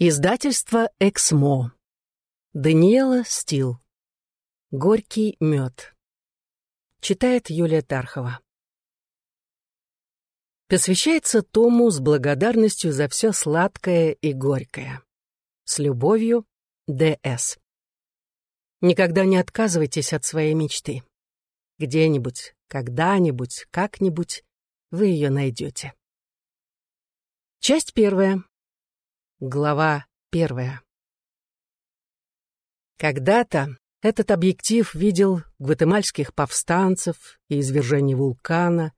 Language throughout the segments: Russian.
Издательство «Эксмо». Даниэла Стил. «Горький мед». Читает Юлия Тархова. Посвящается Тому с благодарностью за все сладкое и горькое. С любовью, Д.С. Никогда не отказывайтесь от своей мечты. Где-нибудь, когда-нибудь, как-нибудь вы ее найдете. Часть первая. Глава первая. Когда-то этот объектив видел гватемальских повстанцев и извержение вулкана,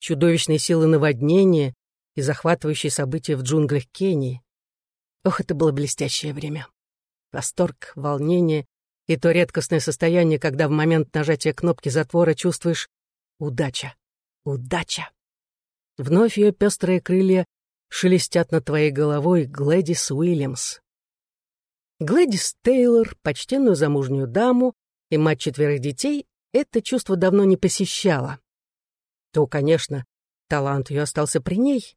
чудовищные силы наводнения и захватывающие события в джунглях Кении. Ох, это было блестящее время. Восторг, волнение и то редкостное состояние, когда в момент нажатия кнопки затвора чувствуешь «удача, удача». Вновь ее пестрые крылья шелестят над твоей головой Глэдис Уильямс. Глэдис Тейлор, почтенную замужнюю даму и мать четверых детей, это чувство давно не посещало. То, конечно, талант ее остался при ней,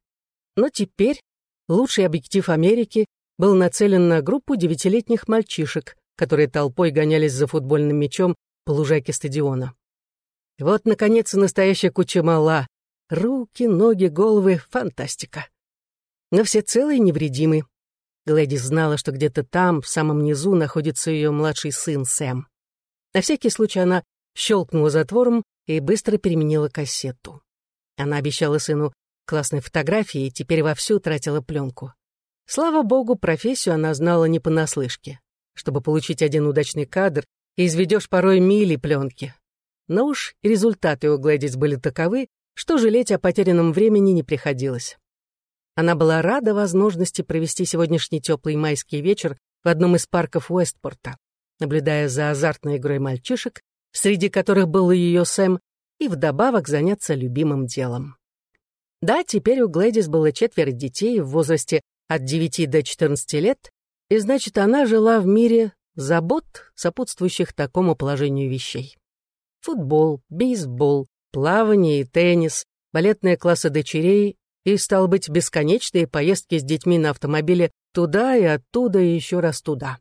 но теперь лучший объектив Америки был нацелен на группу девятилетних мальчишек, которые толпой гонялись за футбольным мячом по лужайке стадиона. Вот, наконец, настоящая куча мала. Руки, ноги, головы — фантастика но все целые и невредимы. Глэдис знала, что где-то там, в самом низу, находится ее младший сын Сэм. На всякий случай она щелкнула затвором и быстро переменила кассету. Она обещала сыну классной фотографии и теперь вовсю тратила пленку. Слава богу, профессию она знала не понаслышке. Чтобы получить один удачный кадр, изведешь порой мили пленки. Но уж результаты у Глэдис были таковы, что жалеть о потерянном времени не приходилось. Она была рада возможности провести сегодняшний теплый майский вечер в одном из парков Уэстпорта, наблюдая за азартной игрой мальчишек, среди которых был и ее Сэм, и вдобавок заняться любимым делом. Да, теперь у Глэдис было четверо детей в возрасте от 9 до 14 лет, и значит, она жила в мире забот, сопутствующих такому положению вещей. Футбол, бейсбол, плавание и теннис, балетные классы дочерей и, стал быть, бесконечные поездки с детьми на автомобиле туда и оттуда и еще раз туда.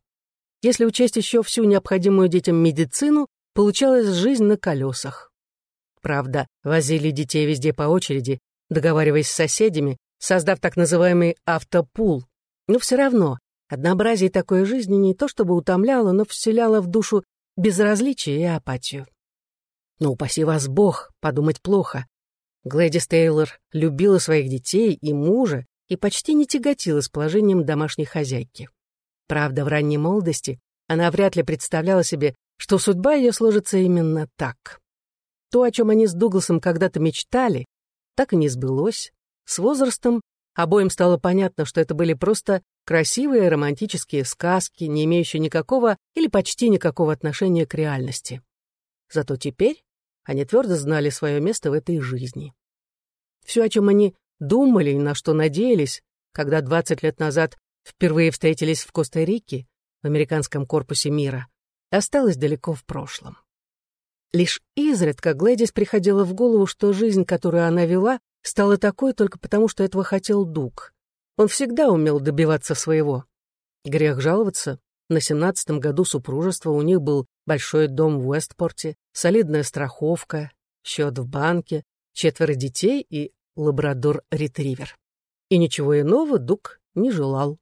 Если учесть еще всю необходимую детям медицину, получалась жизнь на колесах. Правда, возили детей везде по очереди, договариваясь с соседями, создав так называемый автопул. Но все равно, однообразие такой жизни не то чтобы утомляло, но вселяло в душу безразличие и апатию. Но упаси вас Бог, подумать плохо. Глэдис Тейлор любила своих детей и мужа и почти не тяготилась положением домашней хозяйки. Правда, в ранней молодости она вряд ли представляла себе, что судьба ее сложится именно так. То, о чем они с Дугласом когда-то мечтали, так и не сбылось. С возрастом обоим стало понятно, что это были просто красивые романтические сказки, не имеющие никакого или почти никакого отношения к реальности. Зато теперь они твердо знали свое место в этой жизни. Все, о чем они думали и на что надеялись, когда 20 лет назад впервые встретились в Коста-Рике, в американском корпусе мира, осталось далеко в прошлом. Лишь изредка Глэдис приходила в голову, что жизнь, которую она вела, стала такой только потому, что этого хотел Дуг. Он всегда умел добиваться своего. Грех жаловаться, на семнадцатом году супружества у них был большой дом в Уэстпорте, солидная страховка, счет в банке, четверо детей и лабрадор-ретривер. И ничего иного Дук не желал.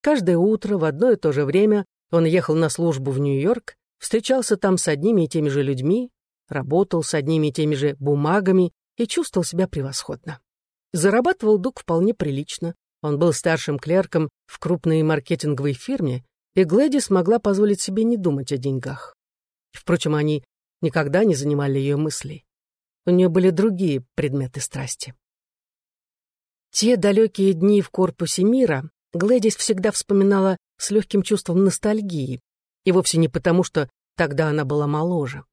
Каждое утро в одно и то же время он ехал на службу в Нью-Йорк, встречался там с одними и теми же людьми, работал с одними и теми же бумагами и чувствовал себя превосходно. Зарабатывал Дук вполне прилично. Он был старшим клерком в крупной маркетинговой фирме и Глэдис могла позволить себе не думать о деньгах. Впрочем, они никогда не занимали ее мыслей. У нее были другие предметы страсти. Те далекие дни в корпусе мира Глэдис всегда вспоминала с легким чувством ностальгии, и вовсе не потому, что тогда она была моложе.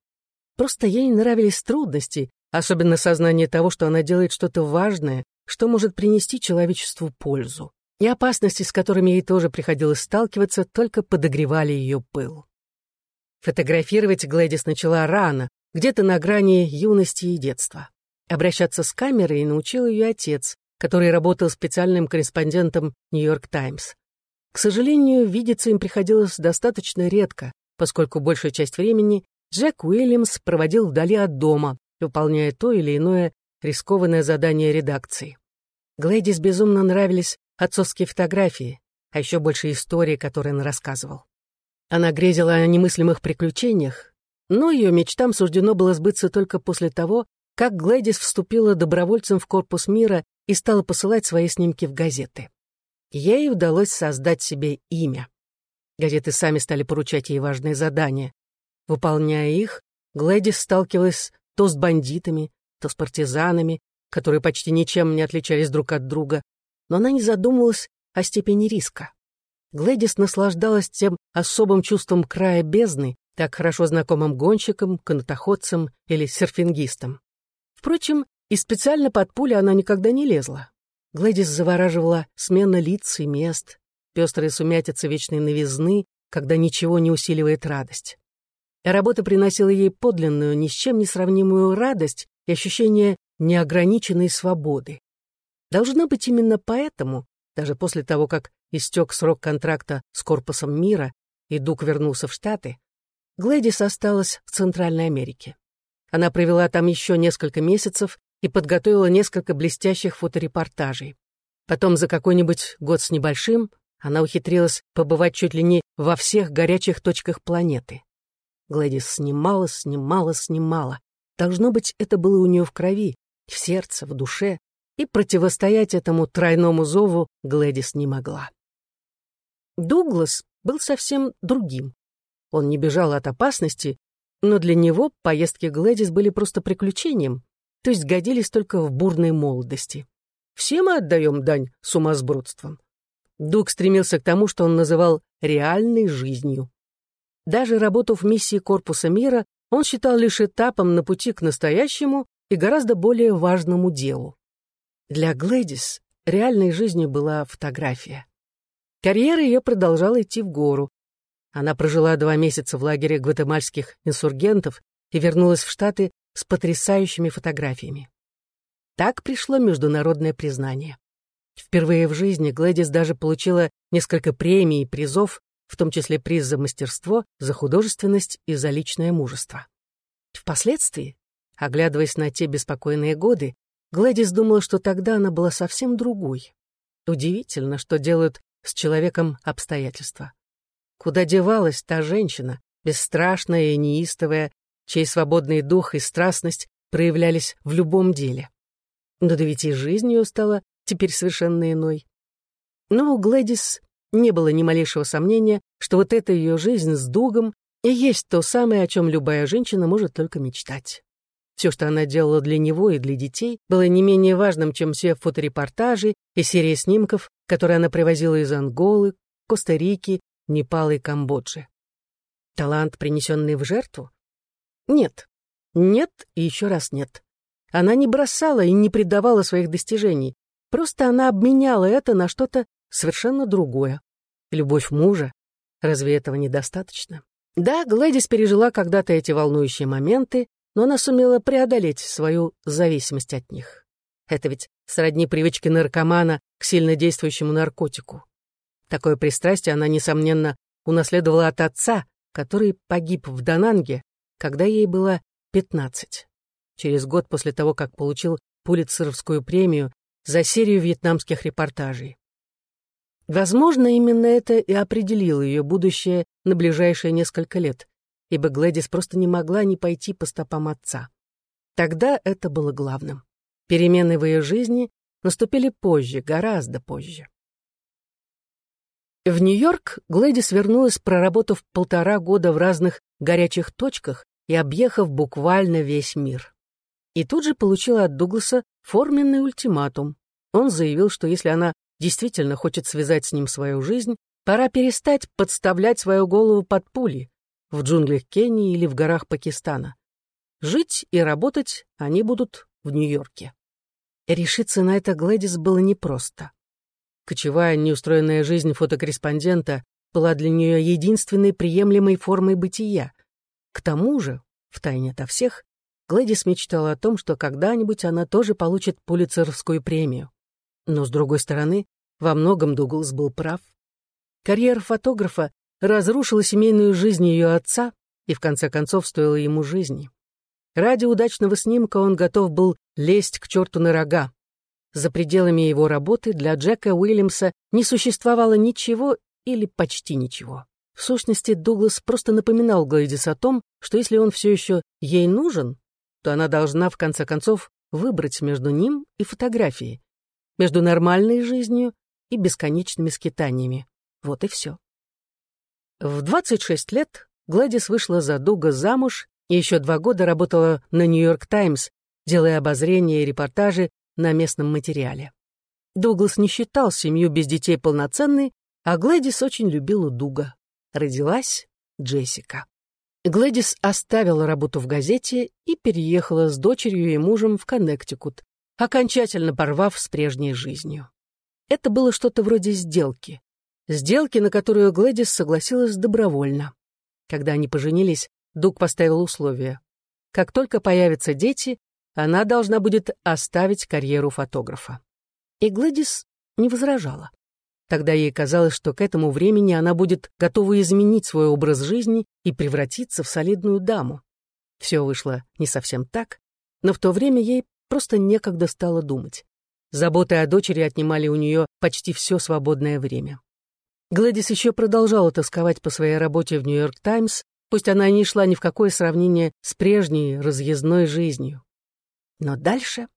Просто ей нравились трудности, особенно сознание того, что она делает что-то важное, что может принести человечеству пользу и опасности, с которыми ей тоже приходилось сталкиваться, только подогревали ее пыл. Фотографировать Глэдис начала рано, где-то на грани юности и детства. Обращаться с камерой научил ее отец, который работал специальным корреспондентом «Нью-Йорк Таймс». К сожалению, видеться им приходилось достаточно редко, поскольку большую часть времени Джек Уильямс проводил вдали от дома, выполняя то или иное рискованное задание редакции. Глэдис безумно нравились отцовские фотографии, а еще больше истории, которые он рассказывал. Она грезила о немыслимых приключениях, но ее мечтам суждено было сбыться только после того, как Глэдис вступила добровольцем в корпус мира и стала посылать свои снимки в газеты. Ей удалось создать себе имя. Газеты сами стали поручать ей важные задания. Выполняя их, Глэдис сталкивалась то с бандитами, то с партизанами, которые почти ничем не отличались друг от друга, но она не задумывалась о степени риска. Глэдис наслаждалась тем особым чувством края бездны, так хорошо знакомым гонщикам, канатоходцам или серфингистам. Впрочем, и специально под пули она никогда не лезла. Глэдис завораживала смена лиц и мест, пестрые сумятицы вечной новизны, когда ничего не усиливает радость. Работа приносила ей подлинную, ни с чем не сравнимую радость и ощущение неограниченной свободы. Должно быть именно поэтому, даже после того, как истек срок контракта с Корпусом мира и Дук вернулся в Штаты, Глэдис осталась в Центральной Америке. Она провела там еще несколько месяцев и подготовила несколько блестящих фоторепортажей. Потом за какой-нибудь год с небольшим она ухитрилась побывать чуть ли не во всех горячих точках планеты. Глэдис снимала, снимала, снимала. Должно быть, это было у нее в крови, в сердце, в душе, и противостоять этому тройному зову Глэдис не могла. Дуглас был совсем другим. Он не бежал от опасности, но для него поездки Глэдис были просто приключением, то есть годились только в бурной молодости. Все мы отдаем дань сумасбродствам. Дуг стремился к тому, что он называл реальной жизнью. Даже работу в миссии Корпуса мира он считал лишь этапом на пути к настоящему и гораздо более важному делу. Для Глэдис реальной жизнью была фотография. Карьера ее продолжала идти в гору. Она прожила два месяца в лагере гватемальских инсургентов и вернулась в Штаты с потрясающими фотографиями. Так пришло международное признание. Впервые в жизни Глэдис даже получила несколько премий и призов в том числе приз за мастерство, за художественность и за личное мужество. Впоследствии, оглядываясь на те беспокойные годы, Глэдис думала, что тогда она была совсем другой. Удивительно, что делают с человеком обстоятельства. Куда девалась та женщина, бесстрашная и неистовая, чей свободный дух и страстность проявлялись в любом деле. Но да ведь и жизнь ее стала теперь совершенно иной. Но у Глэдис не было ни малейшего сомнения, что вот эта ее жизнь с Дугом и есть то самое, о чем любая женщина может только мечтать. Все, что она делала для него и для детей, было не менее важным, чем все фоторепортажи и серии снимков, которые она привозила из Анголы, Коста-Рики, Непала и Камбоджи. Талант, принесенный в жертву? Нет. Нет и еще раз нет. Она не бросала и не предавала своих достижений. Просто она обменяла это на что-то совершенно другое. Любовь мужа. Разве этого недостаточно? Да, Глэдис пережила когда-то эти волнующие моменты, но она сумела преодолеть свою зависимость от них. Это ведь сродни привычки наркомана к сильно действующему наркотику. Такое пристрастие она, несомненно, унаследовала от отца, который погиб в Дананге, когда ей было 15, через год после того, как получил Пулитцеровскую премию за серию вьетнамских репортажей. Возможно, именно это и определило ее будущее на ближайшие несколько лет, ибо Глэдис просто не могла не пойти по стопам отца. Тогда это было главным. Перемены в ее жизни наступили позже, гораздо позже. В Нью-Йорк Глэдис вернулась, проработав полтора года в разных горячих точках и объехав буквально весь мир. И тут же получила от Дугласа форменный ультиматум. Он заявил, что если она действительно хочет связать с ним свою жизнь, пора перестать подставлять свою голову под пули в джунглях Кении или в горах Пакистана. Жить и работать они будут в Нью-Йорке. Решиться на это Глэдис было непросто. Кочевая, неустроенная жизнь фотокорреспондента была для нее единственной приемлемой формой бытия. К тому же, втайне ото всех, Глэдис мечтала о том, что когда-нибудь она тоже получит Пулицеровскую премию. Но, с другой стороны, во многом Дуглас был прав. Карьера фотографа разрушила семейную жизнь ее отца и в конце концов стоила ему жизни. Ради удачного снимка он готов был лезть к черту на рога. За пределами его работы для Джека Уильямса не существовало ничего или почти ничего. В сущности, Дуглас просто напоминал Глэдис о том, что если он все еще ей нужен, то она должна, в конце концов, выбрать между ним и фотографией, между нормальной жизнью и бесконечными скитаниями. Вот и все. В 26 лет Гладис вышла за Дуга замуж и еще два года работала на «Нью-Йорк Таймс», делая обозрения и репортажи на местном материале. Дуглас не считал семью без детей полноценной, а Глэдис очень любила Дуга. Родилась Джессика. Глэдис оставила работу в газете и переехала с дочерью и мужем в Коннектикут, окончательно порвав с прежней жизнью. Это было что-то вроде сделки. Сделки, на которую Глэдис согласилась добровольно. Когда они поженились, Дуг поставил условие. Как только появятся дети, она должна будет оставить карьеру фотографа. И Глэдис не возражала. Тогда ей казалось, что к этому времени она будет готова изменить свой образ жизни и превратиться в солидную даму. Все вышло не совсем так, но в то время ей просто некогда стало думать. Заботы о дочери отнимали у нее почти все свободное время. Гладис еще продолжала тосковать по своей работе в «Нью-Йорк Таймс», пусть она и не шла ни в какое сравнение с прежней разъездной жизнью. Но дальше...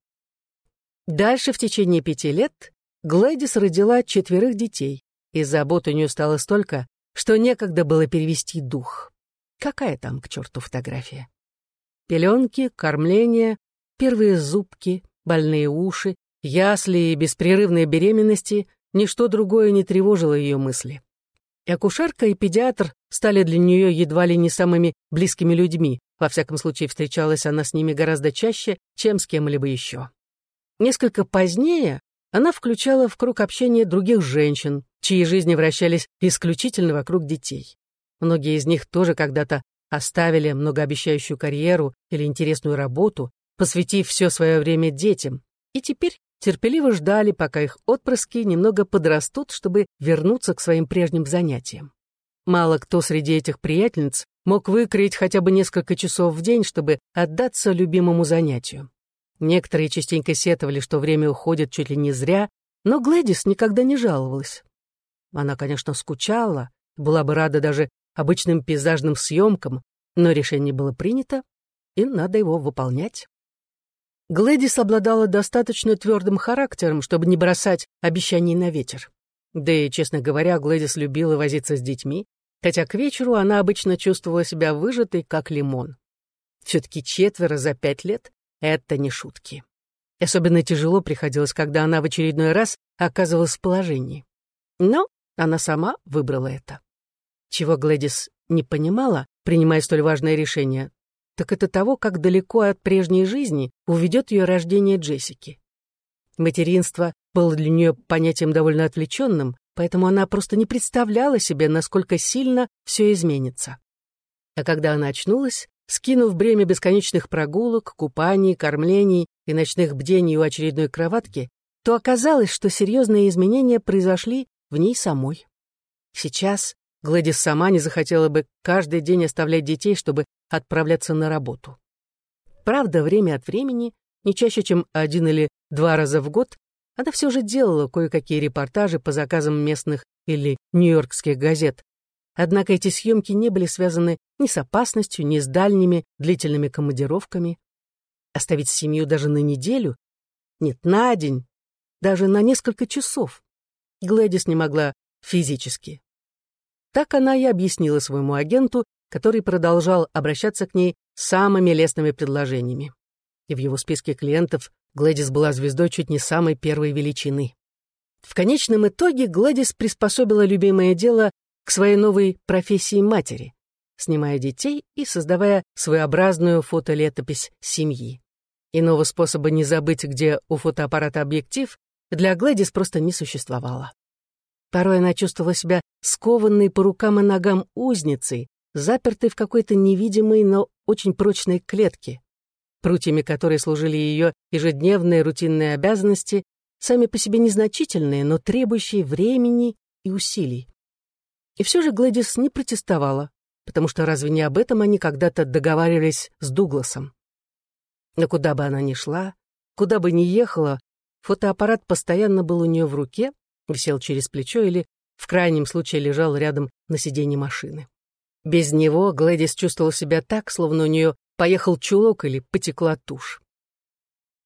Дальше в течение пяти лет Глэдис родила четверых детей, и забот у нее стало столько, что некогда было перевести дух. Какая там к черту фотография? Пеленки, кормление, первые зубки, больные уши, ясли и беспрерывные беременности — ничто другое не тревожило ее мысли. И акушерка, и педиатр стали для нее едва ли не самыми близкими людьми, во всяком случае встречалась она с ними гораздо чаще, чем с кем-либо еще. Несколько позднее она включала в круг общения других женщин, чьи жизни вращались исключительно вокруг детей. Многие из них тоже когда-то оставили многообещающую карьеру или интересную работу, посвятив все свое время детям, и теперь терпеливо ждали, пока их отпрыски немного подрастут, чтобы вернуться к своим прежним занятиям. Мало кто среди этих приятельниц мог выкроить хотя бы несколько часов в день, чтобы отдаться любимому занятию. Некоторые частенько сетовали, что время уходит чуть ли не зря, но Глэдис никогда не жаловалась. Она, конечно, скучала, была бы рада даже обычным пейзажным съемкам, но решение было принято, и надо его выполнять. Глэдис обладала достаточно твердым характером, чтобы не бросать обещаний на ветер. Да и, честно говоря, Глэдис любила возиться с детьми, хотя к вечеру она обычно чувствовала себя выжатой, как лимон. Все-таки четверо за пять лет это не шутки. Особенно тяжело приходилось, когда она в очередной раз оказывалась в положении. Но она сама выбрала это. Чего Глэдис не понимала, принимая столь важное решение, так это того, как далеко от прежней жизни уведет ее рождение Джессики. Материнство было для нее понятием довольно отвлеченным, поэтому она просто не представляла себе, насколько сильно все изменится. А когда она очнулась, Скинув бремя бесконечных прогулок, купаний, кормлений и ночных бдений у очередной кроватки, то оказалось, что серьезные изменения произошли в ней самой. Сейчас Гладис сама не захотела бы каждый день оставлять детей, чтобы отправляться на работу. Правда, время от времени, не чаще, чем один или два раза в год, она все же делала кое-какие репортажи по заказам местных или нью-йоркских газет, Однако эти съемки не были связаны ни с опасностью, ни с дальними длительными командировками. Оставить семью даже на неделю? Нет, на день, даже на несколько часов. Глэдис не могла физически. Так она и объяснила своему агенту, который продолжал обращаться к ней самыми лестными предложениями. И в его списке клиентов Глэдис была звездой чуть не самой первой величины. В конечном итоге Гладис приспособила любимое дело к своей новой профессии матери, снимая детей и создавая своеобразную фотолетопись семьи. Иного способа не забыть, где у фотоаппарата объектив, для Глэдис просто не существовало. Порой она чувствовала себя скованной по рукам и ногам узницей, запертой в какой-то невидимой, но очень прочной клетке, прутьями которой служили ее ежедневные рутинные обязанности, сами по себе незначительные, но требующие времени и усилий. И все же Глэдис не протестовала, потому что разве не об этом они когда-то договаривались с Дугласом? Но куда бы она ни шла, куда бы ни ехала, фотоаппарат постоянно был у нее в руке, висел через плечо или, в крайнем случае, лежал рядом на сиденье машины. Без него Глэдис чувствовала себя так, словно у нее поехал чулок или потекла тушь.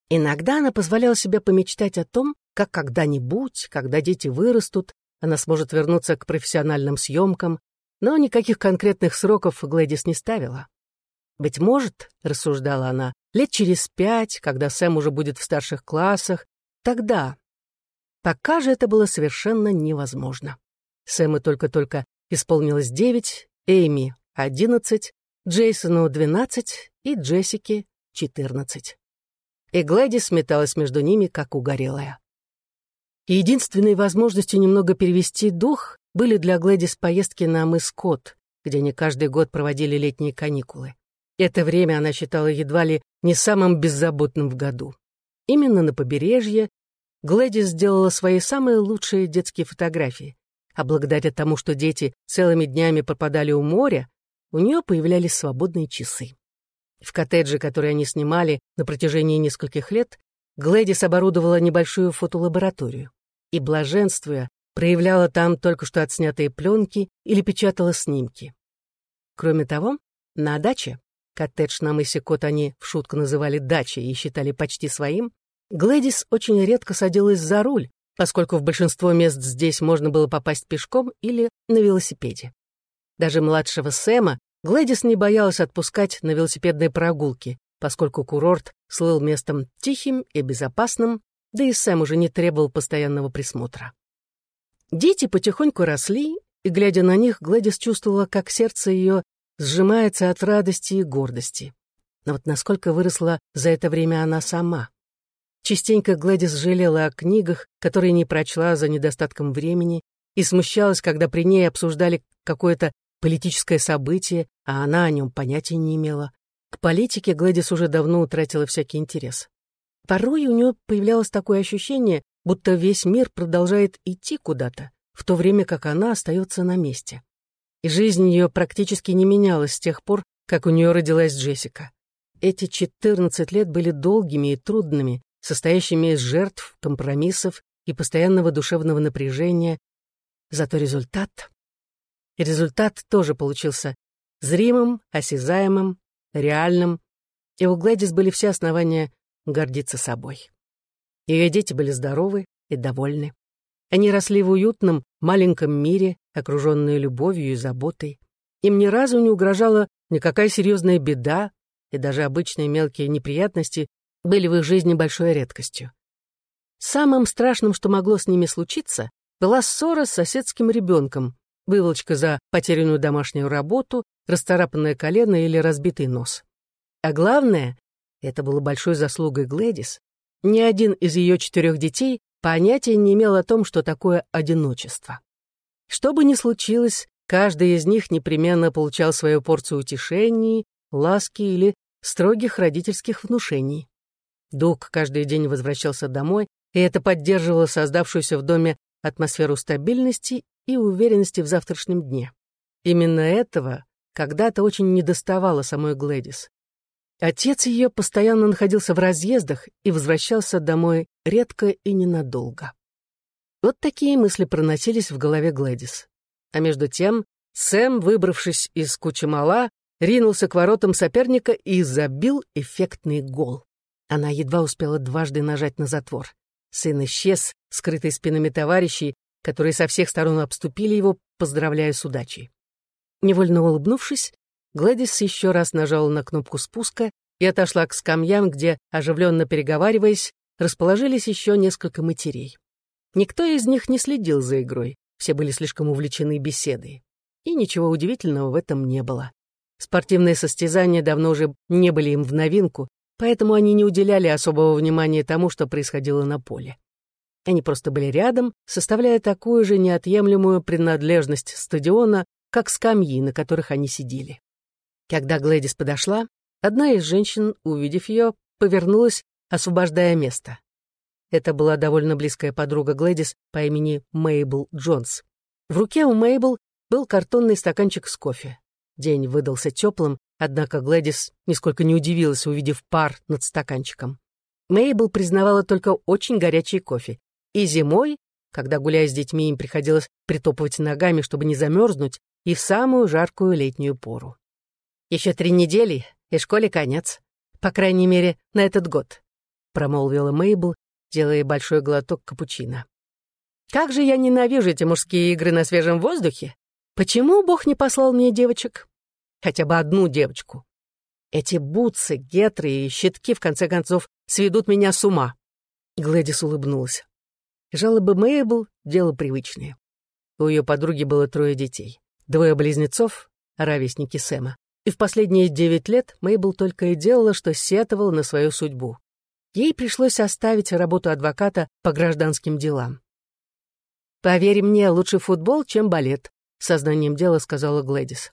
Иногда она позволяла себе помечтать о том, как когда-нибудь, когда дети вырастут, она сможет вернуться к профессиональным съемкам, но никаких конкретных сроков Глэдис не ставила. «Быть может, — рассуждала она, — лет через пять, когда Сэм уже будет в старших классах, тогда. Пока же это было совершенно невозможно. Сэму только-только исполнилось девять, Эйми — одиннадцать, Джейсону — двенадцать и Джессике — четырнадцать. И Глэдис металась между ними, как угорелая. единственной возможностью немного перевести дух были для Глэдис поездки на мыс Кот, где они каждый год проводили летние каникулы. Это время она считала едва ли не самым беззаботным в году. Именно на побережье Глэдис сделала свои самые лучшие детские фотографии, а благодаря тому, что дети целыми днями пропадали у моря, у нее появлялись свободные часы. В коттедже, который они снимали на протяжении нескольких лет, Глэдис оборудовала небольшую фотолабораторию и, блаженствуя, проявляла там только что отснятые пленки или печатала снимки. Кроме того, на даче Коттедж на мысе Кот они в шутку называли дачей и считали почти своим. Глэдис очень редко садилась за руль, поскольку в большинство мест здесь можно было попасть пешком или на велосипеде. Даже младшего Сэма Глэдис не боялась отпускать на велосипедные прогулки, поскольку курорт слыл местом тихим и безопасным, да и Сэм уже не требовал постоянного присмотра. Дети потихоньку росли, и, глядя на них, Глэдис чувствовала, как сердце ее сжимается от радости и гордости. Но вот насколько выросла за это время она сама. Частенько Глэдис жалела о книгах, которые не прочла за недостатком времени, и смущалась, когда при ней обсуждали какое-то политическое событие, а она о нем понятия не имела. К политике Глэдис уже давно утратила всякий интерес. Порой у нее появлялось такое ощущение, будто весь мир продолжает идти куда-то, в то время как она остается на месте и жизнь ее практически не менялась с тех пор, как у нее родилась Джессика. Эти 14 лет были долгими и трудными, состоящими из жертв, компромиссов и постоянного душевного напряжения. Зато результат... И результат тоже получился зримым, осязаемым, реальным, и у Глэдис были все основания гордиться собой. Ее дети были здоровы и довольны. Они росли в уютном, маленьком мире, окруженные любовью и заботой. Им ни разу не угрожала никакая серьезная беда, и даже обычные мелкие неприятности были в их жизни большой редкостью. Самым страшным, что могло с ними случиться, была ссора с соседским ребенком, выволочка за потерянную домашнюю работу, расцарапанное колено или разбитый нос. А главное, это было большой заслугой Глэдис, ни один из ее четырех детей понятия не имел о том, что такое одиночество. Что бы ни случилось, каждый из них непременно получал свою порцию утешений, ласки или строгих родительских внушений. Дуг каждый день возвращался домой, и это поддерживало создавшуюся в доме атмосферу стабильности и уверенности в завтрашнем дне. Именно этого когда-то очень недоставало самой Глэдис. Отец ее постоянно находился в разъездах и возвращался домой редко и ненадолго. Вот такие мысли проносились в голове Глэдис. А между тем Сэм, выбравшись из кучи мала, ринулся к воротам соперника и забил эффектный гол. Она едва успела дважды нажать на затвор. Сын исчез, скрытый спинами товарищей, которые со всех сторон обступили его, поздравляя с удачей. Невольно улыбнувшись, Гладис еще раз нажала на кнопку спуска и отошла к скамьям, где, оживленно переговариваясь, расположились еще несколько матерей. Никто из них не следил за игрой, все были слишком увлечены беседой. И ничего удивительного в этом не было. Спортивные состязания давно уже не были им в новинку, поэтому они не уделяли особого внимания тому, что происходило на поле. Они просто были рядом, составляя такую же неотъемлемую принадлежность стадиона, как скамьи, на которых они сидели. Когда Глэдис подошла, одна из женщин, увидев ее, повернулась, освобождая место. Это была довольно близкая подруга Глэдис по имени Мейбл Джонс. В руке у Мейбл был картонный стаканчик с кофе. День выдался теплым, однако Глэдис нисколько не удивилась, увидев пар над стаканчиком. Мейбл признавала только очень горячий кофе. И зимой, когда, гуляя с детьми, им приходилось притопывать ногами, чтобы не замерзнуть, и в самую жаркую летнюю пору. «Еще три недели, и школе конец. По крайней мере, на этот год», — промолвила Мейбл, делая большой глоток капучино. «Как же я ненавижу эти мужские игры на свежем воздухе! Почему Бог не послал мне девочек? Хотя бы одну девочку. Эти бутсы, гетры и щитки, в конце концов, сведут меня с ума». Глэдис улыбнулась. Жалобы Мейбл — дело привычное. У ее подруги было трое детей. Двое близнецов, ровесники Сэма. И в последние девять лет Мейбл только и делала, что сетовала на свою судьбу. Ей пришлось оставить работу адвоката по гражданским делам. «Поверь мне, лучше футбол, чем балет», — сознанием дела сказала Глэдис.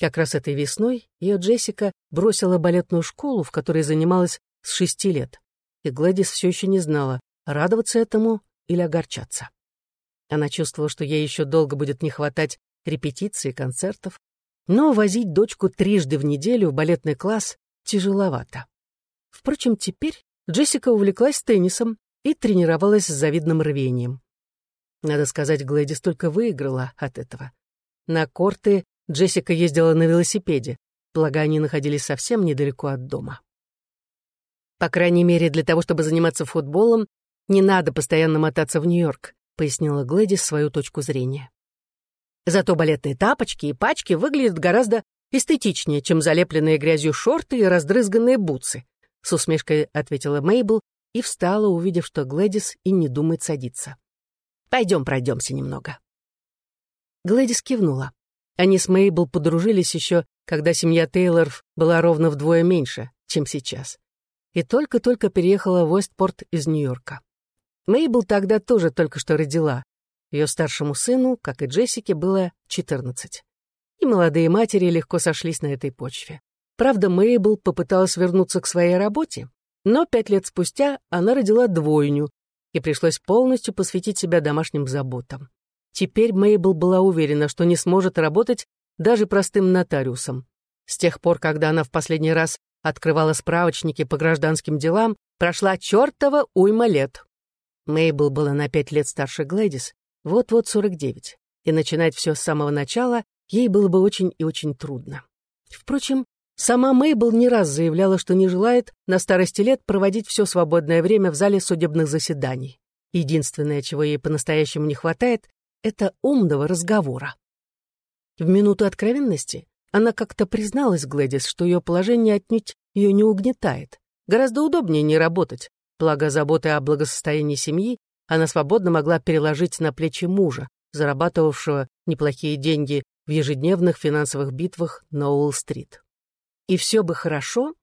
Как раз этой весной ее Джессика бросила балетную школу, в которой занималась с шести лет. И Глэдис все еще не знала, радоваться этому или огорчаться. Она чувствовала, что ей еще долго будет не хватать репетиций и концертов, но возить дочку трижды в неделю в балетный класс тяжеловато. Впрочем, теперь Джессика увлеклась теннисом и тренировалась с завидным рвением. Надо сказать, Глэдис только выиграла от этого. На корты Джессика ездила на велосипеде, благо они находились совсем недалеко от дома. По крайней мере, для того, чтобы заниматься футболом, не надо постоянно мотаться в Нью-Йорк, пояснила Глэдис свою точку зрения. Зато балетные тапочки и пачки выглядят гораздо эстетичнее, чем залепленные грязью шорты и раздрызганные бутсы, с усмешкой ответила Мейбл и встала, увидев, что Глэдис и не думает садиться. Пойдем пройдемся немного». Глэдис кивнула. Они с Мейбл подружились еще, когда семья Тейлоров была ровно вдвое меньше, чем сейчас. И только-только переехала в Уэстпорт из Нью-Йорка. Мейбл тогда тоже только что родила. Ее старшему сыну, как и Джессике, было 14. И молодые матери легко сошлись на этой почве. Правда, Мейбл попыталась вернуться к своей работе, но пять лет спустя она родила двойню, и пришлось полностью посвятить себя домашним заботам. Теперь Мейбл была уверена, что не сможет работать даже простым нотариусом. С тех пор, когда она в последний раз открывала справочники по гражданским делам, прошла чертова уйма лет. Мейбл была на пять лет старше Глэдис, вот-вот 49, и начинать все с самого начала ей было бы очень и очень трудно. Впрочем, Сама Мейбл не раз заявляла, что не желает на старости лет проводить все свободное время в зале судебных заседаний. Единственное, чего ей по-настоящему не хватает, это умного разговора. В минуту откровенности она как-то призналась Глэдис, что ее положение отнюдь ее не угнетает. Гораздо удобнее не работать, благо заботы о благосостоянии семьи она свободно могла переложить на плечи мужа, зарабатывавшего неплохие деньги в ежедневных финансовых битвах на Уолл-стрит и все бы хорошо,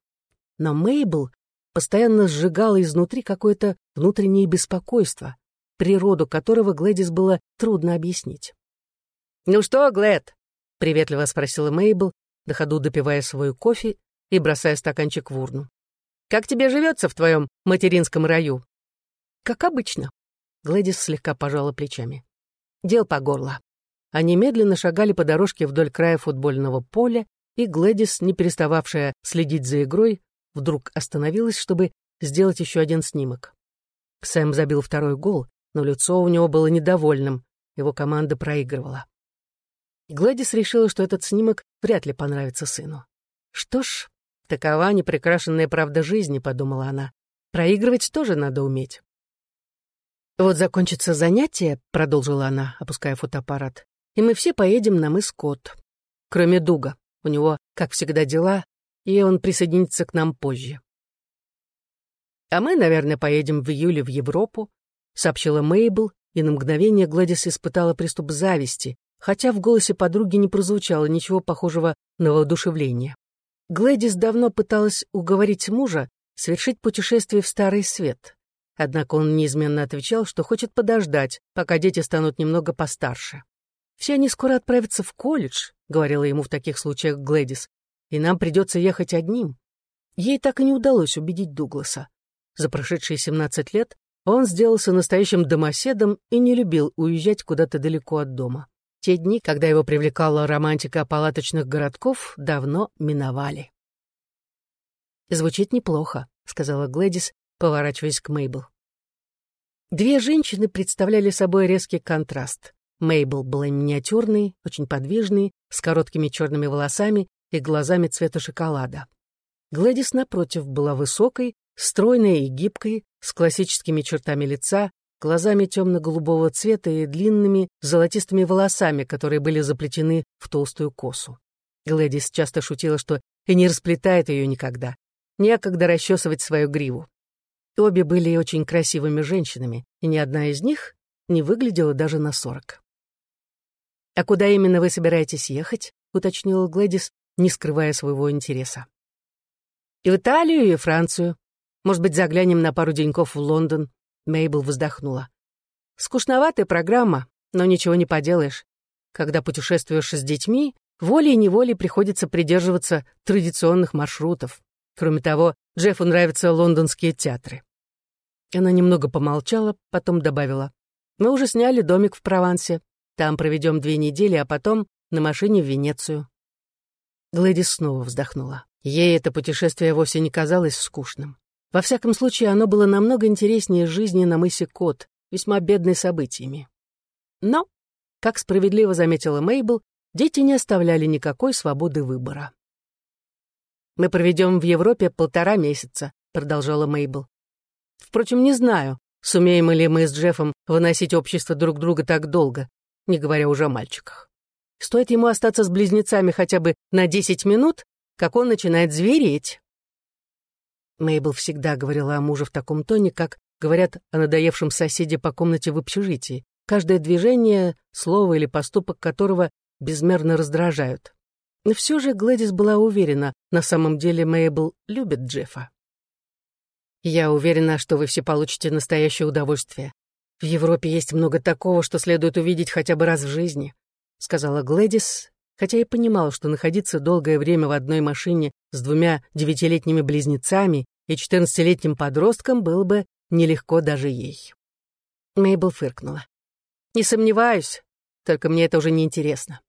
но Мейбл постоянно сжигала изнутри какое-то внутреннее беспокойство, природу которого Глэдис было трудно объяснить. «Ну что, Глэд?» — приветливо спросила Мейбл, на ходу допивая свой кофе и бросая стаканчик в урну. «Как тебе живется в твоем материнском раю?» «Как обычно», — Глэдис слегка пожала плечами. «Дел по горло». Они медленно шагали по дорожке вдоль края футбольного поля, и Глэдис, не перестававшая следить за игрой, вдруг остановилась, чтобы сделать еще один снимок. Сэм забил второй гол, но лицо у него было недовольным, его команда проигрывала. Глэдис решила, что этот снимок вряд ли понравится сыну. «Что ж, такова непрекрашенная правда жизни», — подумала она. «Проигрывать тоже надо уметь». «Вот закончится занятие», — продолжила она, опуская фотоаппарат, «и мы все поедем на мыс Кот, кроме Дуга. У него, как всегда, дела, и он присоединится к нам позже. «А мы, наверное, поедем в июле в Европу», — сообщила Мейбл, и на мгновение Гладис испытала приступ зависти, хотя в голосе подруги не прозвучало ничего похожего на воодушевление. Глэдис давно пыталась уговорить мужа совершить путешествие в Старый Свет. Однако он неизменно отвечал, что хочет подождать, пока дети станут немного постарше. Все они скоро отправятся в колледж, — говорила ему в таких случаях Глэдис, «и нам придется ехать одним». Ей так и не удалось убедить Дугласа. За прошедшие 17 лет он сделался настоящим домоседом и не любил уезжать куда-то далеко от дома. Те дни, когда его привлекала романтика палаточных городков, давно миновали. «Звучит неплохо», — сказала Глэдис, поворачиваясь к Мейбл. Две женщины представляли собой резкий контраст. Мейбл была миниатюрной, очень подвижной, с короткими черными волосами и глазами цвета шоколада. Глэдис, напротив, была высокой, стройной и гибкой, с классическими чертами лица, глазами темно-голубого цвета и длинными золотистыми волосами, которые были заплетены в толстую косу. Глэдис часто шутила, что и не расплетает ее никогда. Некогда расчесывать свою гриву. Обе были очень красивыми женщинами, и ни одна из них не выглядела даже на сорок. «А куда именно вы собираетесь ехать?» — уточнила Глэдис, не скрывая своего интереса. «И в Италию, и Францию. Может быть, заглянем на пару деньков в Лондон. Мейбл вздохнула. Скучноватая программа, но ничего не поделаешь. Когда путешествуешь с детьми, волей-неволей приходится придерживаться традиционных маршрутов. Кроме того, Джеффу нравятся лондонские театры. Она немного помолчала, потом добавила. «Мы уже сняли домик в Провансе. Там проведем две недели, а потом на машине в Венецию». Глэдис снова вздохнула. Ей это путешествие вовсе не казалось скучным. Во всяком случае, оно было намного интереснее жизни на мысе Кот, весьма бедной событиями. Но, как справедливо заметила Мейбл, дети не оставляли никакой свободы выбора. «Мы проведем в Европе полтора месяца», — продолжала Мейбл. «Впрочем, не знаю, сумеем ли мы с Джеффом выносить общество друг друга так долго, не говоря уже о мальчиках. Стоит ему остаться с близнецами хотя бы на десять минут, как он начинает звереть. Мейбл всегда говорила о муже в таком тоне, как говорят о надоевшем соседе по комнате в общежитии. Каждое движение, слово или поступок которого безмерно раздражают. Но все же Глэдис была уверена, на самом деле Мейбл любит Джеффа. «Я уверена, что вы все получите настоящее удовольствие. В Европе есть много такого, что следует увидеть хотя бы раз в жизни», сказала Глэдис, хотя и понимал, что находиться долгое время в одной машине с двумя девятилетними близнецами и четырнадцатилетним подростком было бы нелегко даже ей. Мейбл фыркнула. «Не сомневаюсь, только мне это уже не интересно.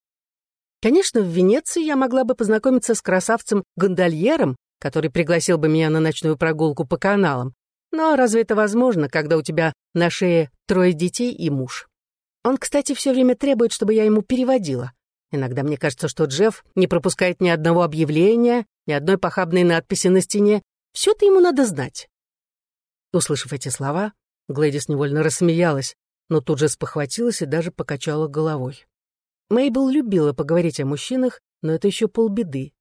Конечно, в Венеции я могла бы познакомиться с красавцем-гондольером, который пригласил бы меня на ночную прогулку по каналам. Но разве это возможно, когда у тебя на шее трое детей и муж? Он, кстати, все время требует, чтобы я ему переводила. Иногда мне кажется, что Джефф не пропускает ни одного объявления, ни одной похабной надписи на стене. Все-то ему надо знать. Услышав эти слова, Глэдис невольно рассмеялась, но тут же спохватилась и даже покачала головой. Мейбл любила поговорить о мужчинах, но это еще полбеды.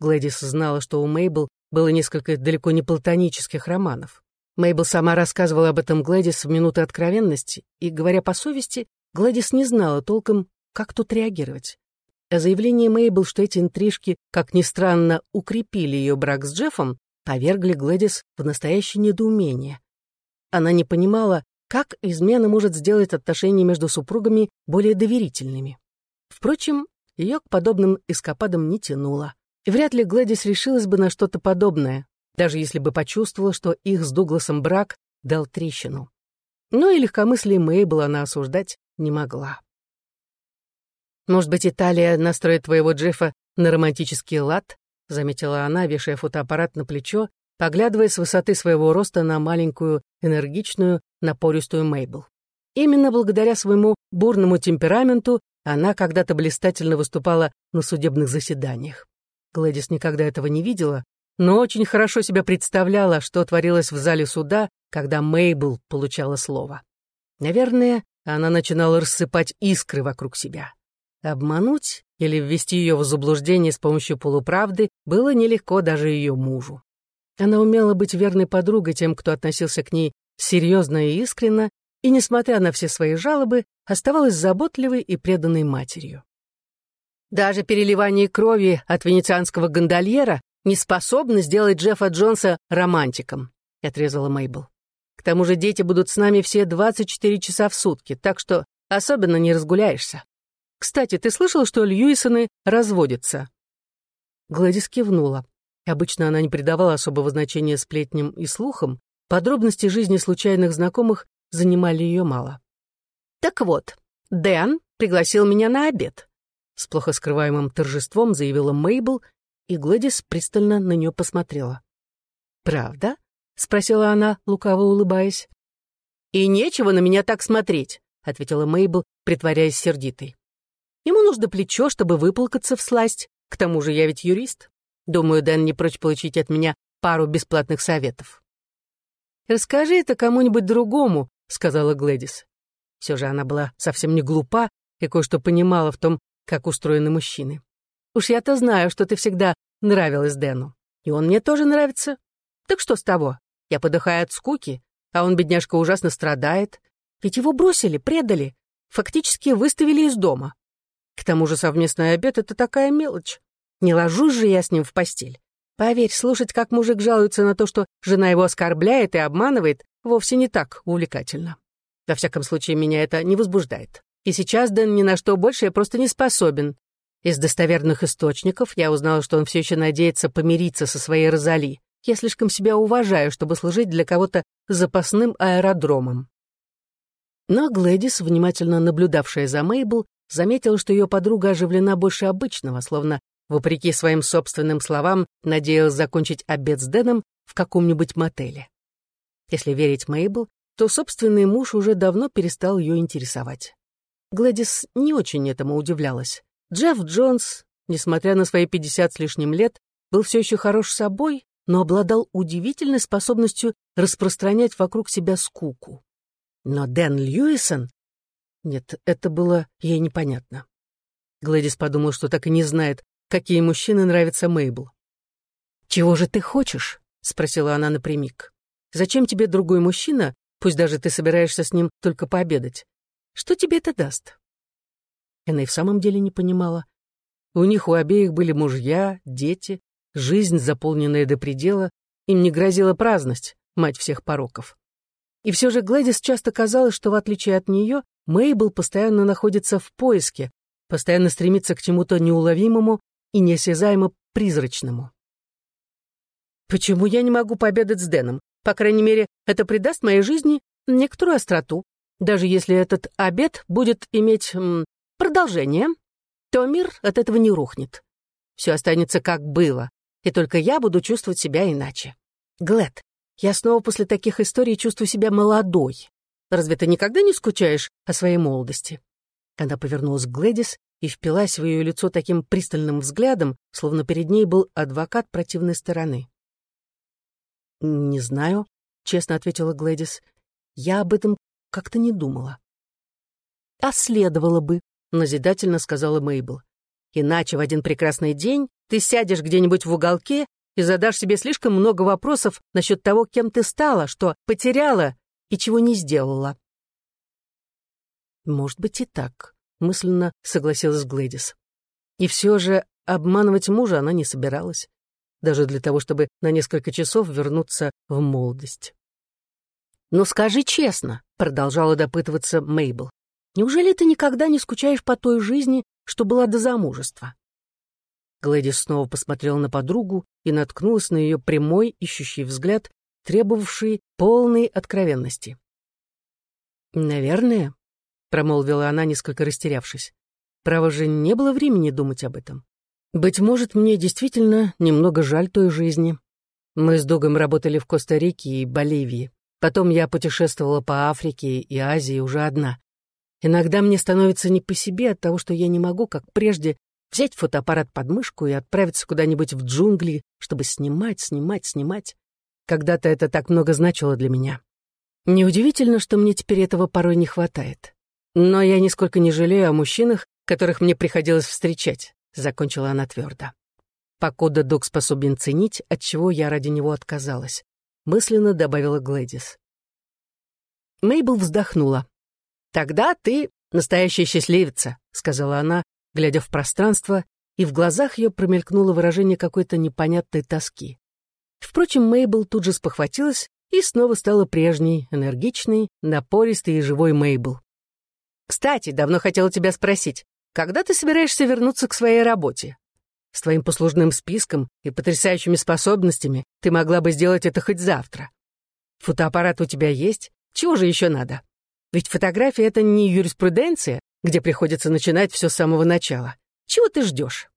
Глэдис знала, что у Мейбл было несколько далеко не платонических романов. Мейбл сама рассказывала об этом Глэдис в минуты откровенности, и, говоря по совести, Глэдис не знала толком, как тут реагировать? Заявление Мейбл, что эти интрижки, как ни странно, укрепили ее брак с Джеффом, повергли Глэдис в настоящее недоумение. Она не понимала, как измена может сделать отношения между супругами более доверительными. Впрочем, ее к подобным эскападам не тянуло. И вряд ли Глэдис решилась бы на что-то подобное, даже если бы почувствовала, что их с Дугласом брак дал трещину. Но и легкомыслие Мейбл она осуждать не могла. «Может быть, Италия настроит твоего Джеффа на романтический лад?» — заметила она, вешая фотоаппарат на плечо, поглядывая с высоты своего роста на маленькую, энергичную, напористую Мейбл. Именно благодаря своему бурному темпераменту она когда-то блистательно выступала на судебных заседаниях. Глэдис никогда этого не видела, но очень хорошо себя представляла, что творилось в зале суда, когда Мейбл получала слово. Наверное, она начинала рассыпать искры вокруг себя. Обмануть или ввести ее в заблуждение с помощью полуправды было нелегко даже ее мужу. Она умела быть верной подругой тем, кто относился к ней серьезно и искренно, и, несмотря на все свои жалобы, оставалась заботливой и преданной матерью. Даже переливание крови от венецианского гондольера не способно сделать Джеффа Джонса романтиком, отрезала Мейбл. К тому же дети будут с нами все 24 часа в сутки, так что особенно не разгуляешься. Кстати, ты слышал, что Льюисоны разводятся?» Гладис кивнула. Обычно она не придавала особого значения сплетням и слухам, подробности жизни случайных знакомых занимали ее мало. «Так вот, Дэн, пригласил меня на обед. С плохо скрываемым торжеством заявила Мейбл, и Гладис пристально на нее посмотрела. «Правда?» — спросила она, лукаво улыбаясь. «И нечего на меня так смотреть», — ответила Мейбл, притворяясь сердитой. «Ему нужно плечо, чтобы выплакаться в сласть. К тому же я ведь юрист. Думаю, Дэн не прочь получить от меня пару бесплатных советов». «Расскажи это кому-нибудь другому», — сказала Глэдис. Все же она была совсем не глупа и кое-что понимала в том, как устроены мужчины. «Уж я-то знаю, что ты всегда нравилась Дэну. И он мне тоже нравится. Так что с того? Я подыхаю от скуки, а он, бедняжка, ужасно страдает. Ведь его бросили, предали, фактически выставили из дома. К тому же совместный обед — это такая мелочь. Не ложусь же я с ним в постель. Поверь, слушать, как мужик жалуется на то, что жена его оскорбляет и обманывает, вовсе не так увлекательно. Во всяком случае, меня это не возбуждает. И сейчас Дэн ни на что больше я просто не способен. Из достоверных источников я узнала, что он все еще надеется помириться со своей Розали. Я слишком себя уважаю, чтобы служить для кого-то запасным аэродромом. Но Глэдис, внимательно наблюдавшая за Мейбл, заметила, что ее подруга оживлена больше обычного, словно, вопреки своим собственным словам, надеялась закончить обед с Дэном в каком-нибудь мотеле. Если верить Мейбл, то собственный муж уже давно перестал ее интересовать. Глэдис не очень этому удивлялась. Джефф Джонс, несмотря на свои пятьдесят с лишним лет, был все еще хорош собой но обладал удивительной способностью распространять вокруг себя скуку. Но Дэн Льюисон... Нет, это было ей непонятно. Глэдис подумал, что так и не знает, какие мужчины нравятся Мейбл. «Чего же ты хочешь?» — спросила она напрямик. «Зачем тебе другой мужчина, пусть даже ты собираешься с ним только пообедать? Что тебе это даст?» Она и в самом деле не понимала. У них у обеих были мужья, дети, Жизнь, заполненная до предела, им не грозила праздность, мать всех пороков. И все же Глэдис часто казалось, что в отличие от нее, Мейбл постоянно находится в поиске, постоянно стремится к чему-то неуловимому и неосязаемо призрачному. Почему я не могу пообедать с Дэном? По крайней мере, это придаст моей жизни некоторую остроту. Даже если этот обед будет иметь продолжение, то мир от этого не рухнет. Все останется как было, и только я буду чувствовать себя иначе. Глэд, я снова после таких историй чувствую себя молодой. Разве ты никогда не скучаешь о своей молодости?» Она повернулась к Глэдис и впилась в ее лицо таким пристальным взглядом, словно перед ней был адвокат противной стороны. «Не знаю», — честно ответила Глэдис. «Я об этом как-то не думала». «А следовало бы», — назидательно сказала Мейбл. «Иначе в один прекрасный день ты сядешь где-нибудь в уголке и задашь себе слишком много вопросов насчет того, кем ты стала, что потеряла и чего не сделала. Может быть и так, мысленно согласилась Глэдис. И все же обманывать мужа она не собиралась, даже для того, чтобы на несколько часов вернуться в молодость. «Но скажи честно», — продолжала допытываться Мейбл, «неужели ты никогда не скучаешь по той жизни, что была до замужества?» Глэдис снова посмотрела на подругу и наткнулась на ее прямой, ищущий взгляд, требовавший полной откровенности. «Наверное», — промолвила она, несколько растерявшись. «Право же, не было времени думать об этом. Быть может, мне действительно немного жаль той жизни. Мы с Догом работали в Коста-Рике и Боливии. Потом я путешествовала по Африке и Азии уже одна. Иногда мне становится не по себе от того, что я не могу, как прежде, взять фотоаппарат под мышку и отправиться куда-нибудь в джунгли, чтобы снимать, снимать, снимать. Когда-то это так много значило для меня. Неудивительно, что мне теперь этого порой не хватает. Но я нисколько не жалею о мужчинах, которых мне приходилось встречать, закончила она твердо. Покуда док способен ценить, от чего я ради него отказалась, мысленно добавила Глэдис. Мейбл вздохнула. «Тогда ты настоящая счастливица», — сказала она, глядя в пространство, и в глазах ее промелькнуло выражение какой-то непонятной тоски. Впрочем, Мейбл тут же спохватилась и снова стала прежней, энергичной, напористой и живой Мейбл. «Кстати, давно хотела тебя спросить, когда ты собираешься вернуться к своей работе? С твоим послужным списком и потрясающими способностями ты могла бы сделать это хоть завтра. Фотоаппарат у тебя есть, чего же еще надо? Ведь фотография — это не юриспруденция, где приходится начинать все с самого начала. Чего ты ждешь?»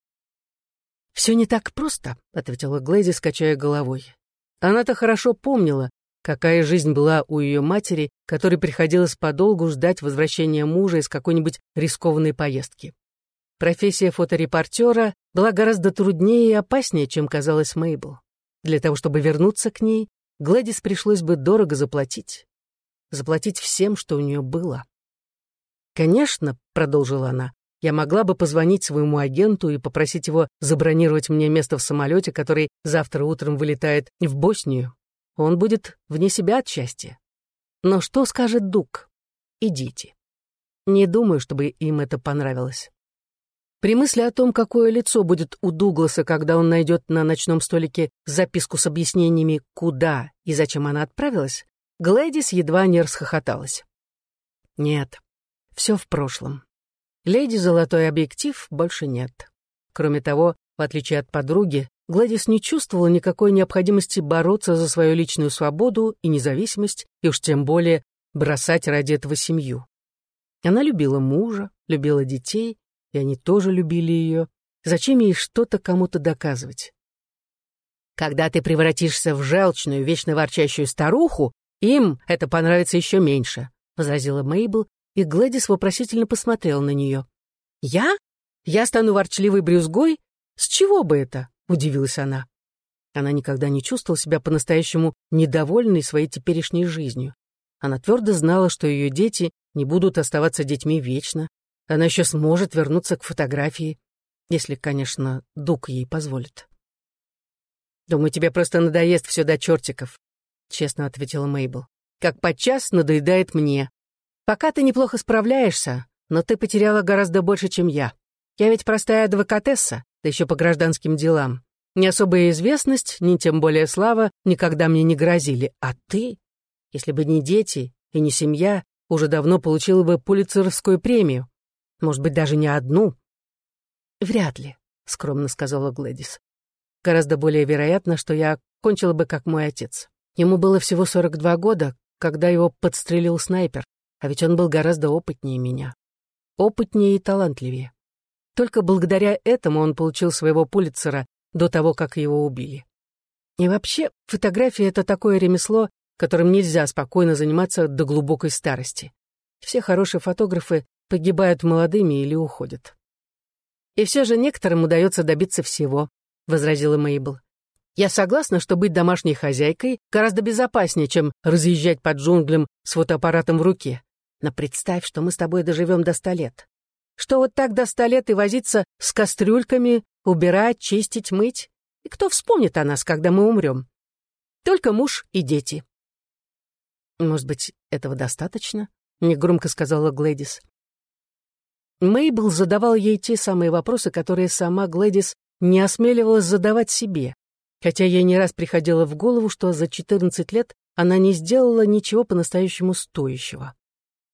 «Все не так просто», — ответила Глэди, скачая головой. Она-то хорошо помнила, какая жизнь была у ее матери, которой приходилось подолгу ждать возвращения мужа из какой-нибудь рискованной поездки. Профессия фоторепортера была гораздо труднее и опаснее, чем казалось Мейбл. Для того, чтобы вернуться к ней, Гладис пришлось бы дорого заплатить. Заплатить всем, что у нее было. «Конечно», — продолжила она, — «я могла бы позвонить своему агенту и попросить его забронировать мне место в самолете, который завтра утром вылетает в Боснию. Он будет вне себя от счастья. Но что скажет Дук? Идите. Не думаю, чтобы им это понравилось». При мысли о том, какое лицо будет у Дугласа, когда он найдет на ночном столике записку с объяснениями, куда и зачем она отправилась, Глэдис едва не расхохоталась. Нет, все в прошлом. Леди Золотой Объектив больше нет. Кроме того, в отличие от подруги, Гладис не чувствовала никакой необходимости бороться за свою личную свободу и независимость, и уж тем более бросать ради этого семью. Она любила мужа, любила детей и они тоже любили ее. Зачем ей что-то кому-то доказывать? Когда ты превратишься в желчную, вечно ворчащую старуху, им это понравится еще меньше, — возразила Мейбл, и Глэдис вопросительно посмотрел на нее. «Я? Я стану ворчливой брюзгой? С чего бы это?» — удивилась она. Она никогда не чувствовала себя по-настоящему недовольной своей теперешней жизнью. Она твердо знала, что ее дети не будут оставаться детьми вечно, она еще сможет вернуться к фотографии, если, конечно, Дук ей позволит. «Думаю, тебе просто надоест все до чертиков», — честно ответила Мейбл. «Как подчас надоедает мне. Пока ты неплохо справляешься, но ты потеряла гораздо больше, чем я. Я ведь простая адвокатесса, да еще по гражданским делам. Ни особая известность, ни тем более слава никогда мне не грозили. А ты, если бы не дети и не семья, уже давно получила бы Пулицеровскую премию. Может быть, даже не одну?» «Вряд ли», — скромно сказала Глэдис. «Гораздо более вероятно, что я кончила бы как мой отец. Ему было всего 42 года, когда его подстрелил снайпер, а ведь он был гораздо опытнее меня. Опытнее и талантливее. Только благодаря этому он получил своего Пулитцера до того, как его убили. И вообще, фотография — это такое ремесло, которым нельзя спокойно заниматься до глубокой старости. Все хорошие фотографы погибают молодыми или уходят. «И все же некоторым удается добиться всего», — возразила Мейбл. «Я согласна, что быть домашней хозяйкой гораздо безопаснее, чем разъезжать по джунглям с фотоаппаратом в руке. Но представь, что мы с тобой доживем до ста лет. Что вот так до ста лет и возиться с кастрюльками, убирать, чистить, мыть? И кто вспомнит о нас, когда мы умрем? Только муж и дети». «Может быть, этого достаточно?» — негромко сказала Глэдис. Мейбл задавал ей те самые вопросы, которые сама Глэдис не осмеливалась задавать себе, хотя ей не раз приходило в голову, что за 14 лет она не сделала ничего по-настоящему стоящего.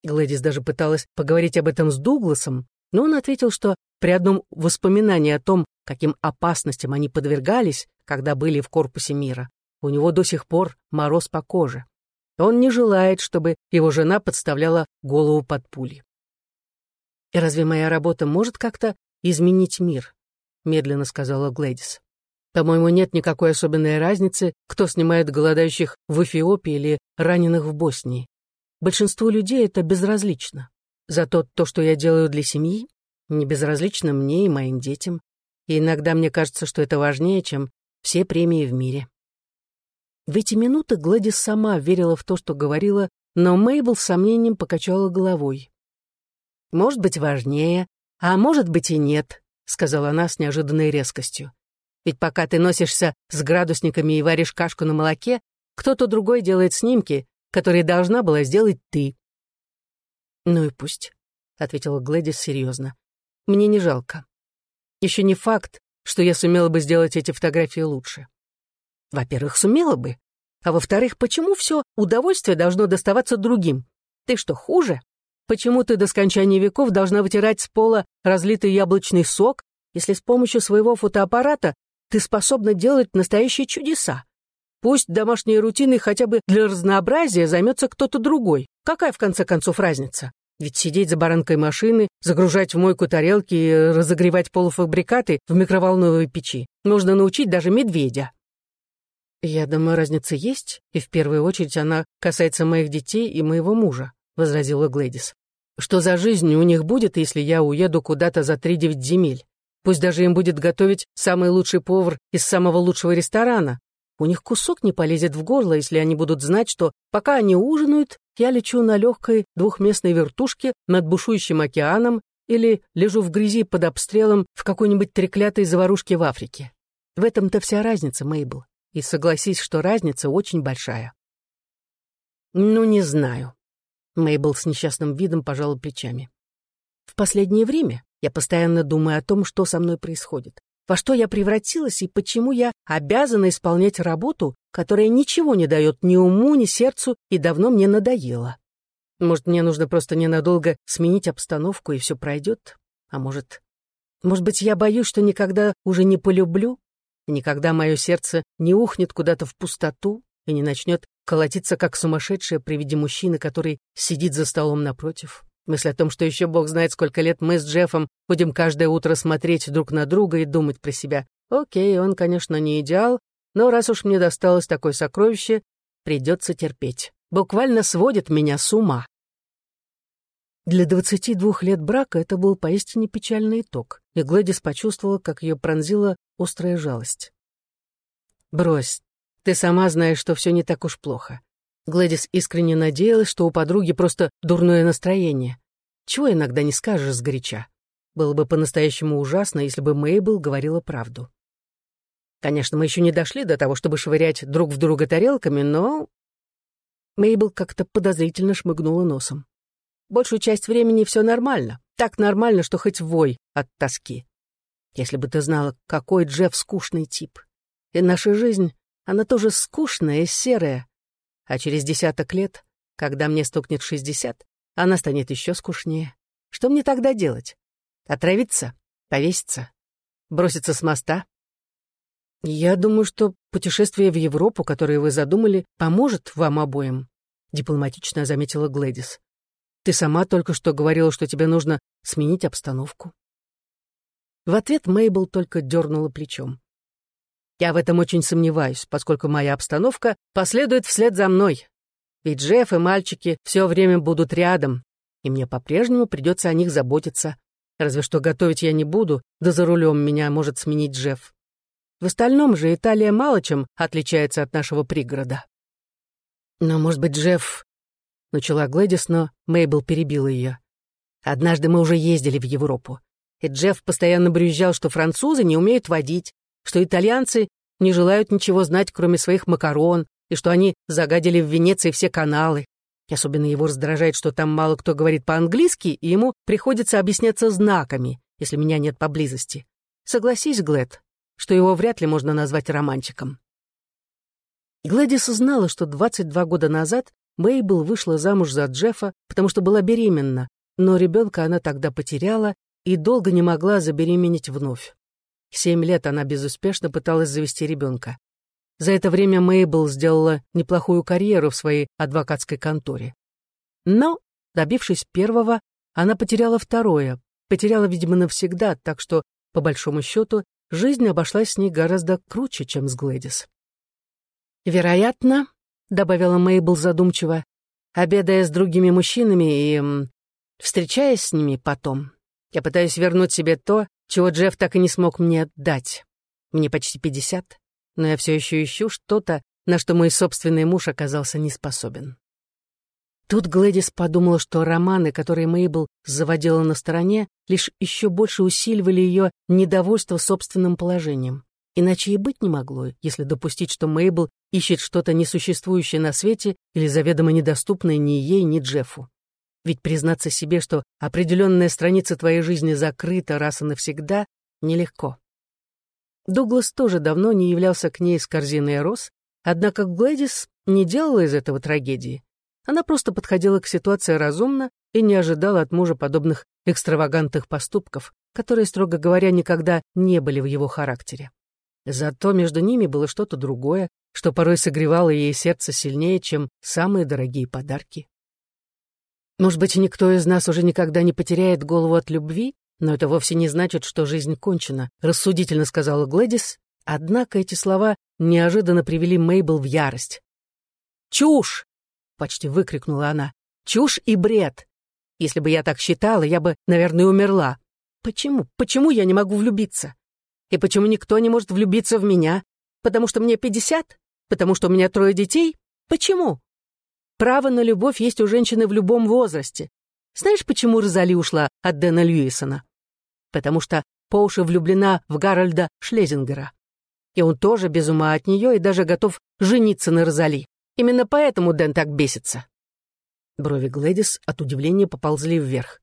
Глэдис даже пыталась поговорить об этом с Дугласом, но он ответил, что при одном воспоминании о том, каким опасностям они подвергались, когда были в корпусе мира, у него до сих пор мороз по коже. Он не желает, чтобы его жена подставляла голову под пули. «И разве моя работа может как-то изменить мир?» — медленно сказала Глэдис. «По-моему, нет никакой особенной разницы, кто снимает голодающих в Эфиопии или раненых в Боснии. Большинству людей это безразлично. Зато то, что я делаю для семьи, не безразлично мне и моим детям. И иногда мне кажется, что это важнее, чем все премии в мире». В эти минуты Гладис сама верила в то, что говорила, но Мейбл с сомнением покачала головой. Может быть, важнее, а может быть и нет, сказала она с неожиданной резкостью. Ведь пока ты носишься с градусниками и варишь кашку на молоке, кто-то другой делает снимки, которые должна была сделать ты. Ну и пусть, ответила Глэдис серьезно. Мне не жалко. Еще не факт, что я сумела бы сделать эти фотографии лучше. Во-первых, сумела бы. А во-вторых, почему все удовольствие должно доставаться другим? Ты что, хуже? Почему ты до скончания веков должна вытирать с пола разлитый яблочный сок, если с помощью своего фотоаппарата ты способна делать настоящие чудеса? Пусть домашней рутиной хотя бы для разнообразия займется кто-то другой. Какая, в конце концов, разница? Ведь сидеть за баранкой машины, загружать в мойку тарелки и разогревать полуфабрикаты в микроволновой печи нужно научить даже медведя. «Я думаю, разница есть, и в первую очередь она касается моих детей и моего мужа», — возразила Глэдис. «Что за жизнь у них будет, если я уеду куда-то за три-девять земель? Пусть даже им будет готовить самый лучший повар из самого лучшего ресторана. У них кусок не полезет в горло, если они будут знать, что пока они ужинают, я лечу на легкой двухместной вертушке над бушующим океаном или лежу в грязи под обстрелом в какой-нибудь треклятой заварушке в Африке. В этом-то вся разница, Мейбл. И согласись, что разница очень большая. Ну, не знаю. Мейбл с несчастным видом пожала плечами. В последнее время я постоянно думаю о том, что со мной происходит, во что я превратилась и почему я обязана исполнять работу, которая ничего не дает ни уму, ни сердцу и давно мне надоела. Может, мне нужно просто ненадолго сменить обстановку, и все пройдет? А может... Может быть, я боюсь, что никогда уже не полюблю? никогда мое сердце не ухнет куда-то в пустоту и не начнет колотиться как сумасшедшее при виде мужчины, который сидит за столом напротив. Мысль о том, что еще бог знает, сколько лет мы с Джеффом будем каждое утро смотреть друг на друга и думать про себя. Окей, он, конечно, не идеал, но раз уж мне досталось такое сокровище, придется терпеть. Буквально сводит меня с ума. Для двадцати двух лет брака это был поистине печальный итог, и Глэдис почувствовала, как ее пронзила острая жалость. «Брось, ты сама знаешь, что все не так уж плохо». Глэдис искренне надеялась, что у подруги просто дурное настроение. Чего иногда не скажешь сгоряча. Было бы по-настоящему ужасно, если бы Мейбл говорила правду. Конечно, мы еще не дошли до того, чтобы швырять друг в друга тарелками, но... Мейбл как-то подозрительно шмыгнула носом. Большую часть времени все нормально. Так нормально, что хоть вой от тоски. Если бы ты знала, какой Джефф скучный тип. И наша жизнь, она тоже скучная и серая. А через десяток лет, когда мне стукнет шестьдесят, она станет еще скучнее. Что мне тогда делать? Отравиться? Повеситься? Броситься с моста? Я думаю, что путешествие в Европу, которое вы задумали, поможет вам обоим, дипломатично заметила Глэдис. Ты сама только что говорила, что тебе нужно сменить обстановку. В ответ Мейбл только дернула плечом. Я в этом очень сомневаюсь, поскольку моя обстановка последует вслед за мной. Ведь Джефф и мальчики все время будут рядом, и мне по-прежнему придется о них заботиться. Разве что готовить я не буду, да за рулем меня может сменить Джефф. В остальном же Италия мало чем отличается от нашего пригорода. Но, может быть, Джефф начала Глэдис, но Мейбл перебила ее. «Однажды мы уже ездили в Европу, и Джефф постоянно брюзжал, что французы не умеют водить, что итальянцы не желают ничего знать, кроме своих макарон, и что они загадили в Венеции все каналы. Особенно его раздражает, что там мало кто говорит по-английски, и ему приходится объясняться знаками, если меня нет поблизости. Согласись, Глэд, что его вряд ли можно назвать романтиком. Глэдис знала, что 22 года назад Мейбл вышла замуж за Джеффа, потому что была беременна, но ребенка она тогда потеряла и долго не могла забеременеть вновь. Семь лет она безуспешно пыталась завести ребенка. За это время Мейбл сделала неплохую карьеру в своей адвокатской конторе. Но, добившись первого, она потеряла второе, потеряла, видимо, навсегда, так что, по большому счету, жизнь обошлась с ней гораздо круче, чем с Глэдис. Вероятно, добавила Мейбл задумчиво, обедая с другими мужчинами и... Встречаясь с ними потом. Я пытаюсь вернуть себе то, чего Джефф так и не смог мне отдать. Мне почти пятьдесят, но я все еще ищу что-то, на что мой собственный муж оказался не способен. Тут Глэдис подумала, что романы, которые Мейбл заводила на стороне, лишь еще больше усиливали ее недовольство собственным положением. Иначе и быть не могло, если допустить, что Мейбл ищет что-то несуществующее на свете или заведомо недоступное ни ей, ни Джеффу. Ведь признаться себе, что определенная страница твоей жизни закрыта раз и навсегда, нелегко. Дуглас тоже давно не являлся к ней с корзиной роз, однако Глэдис не делала из этого трагедии. Она просто подходила к ситуации разумно и не ожидала от мужа подобных экстравагантных поступков, которые, строго говоря, никогда не были в его характере. Зато между ними было что-то другое, что порой согревало ей сердце сильнее, чем самые дорогие подарки. Может быть, никто из нас уже никогда не потеряет голову от любви, но это вовсе не значит, что жизнь кончена, рассудительно сказала Глэдис, однако эти слова неожиданно привели Мейбл в ярость. «Чушь!» — почти выкрикнула она. «Чушь и бред! Если бы я так считала, я бы, наверное, умерла. Почему? Почему я не могу влюбиться? И почему никто не может влюбиться в меня? Потому что мне пятьдесят? Потому что у меня трое детей? Почему? Право на любовь есть у женщины в любом возрасте. Знаешь, почему Розали ушла от Дэна Льюисона? Потому что по уши влюблена в Гарольда Шлезингера. И он тоже без ума от нее и даже готов жениться на Розали. Именно поэтому Дэн так бесится. Брови Глэдис от удивления поползли вверх.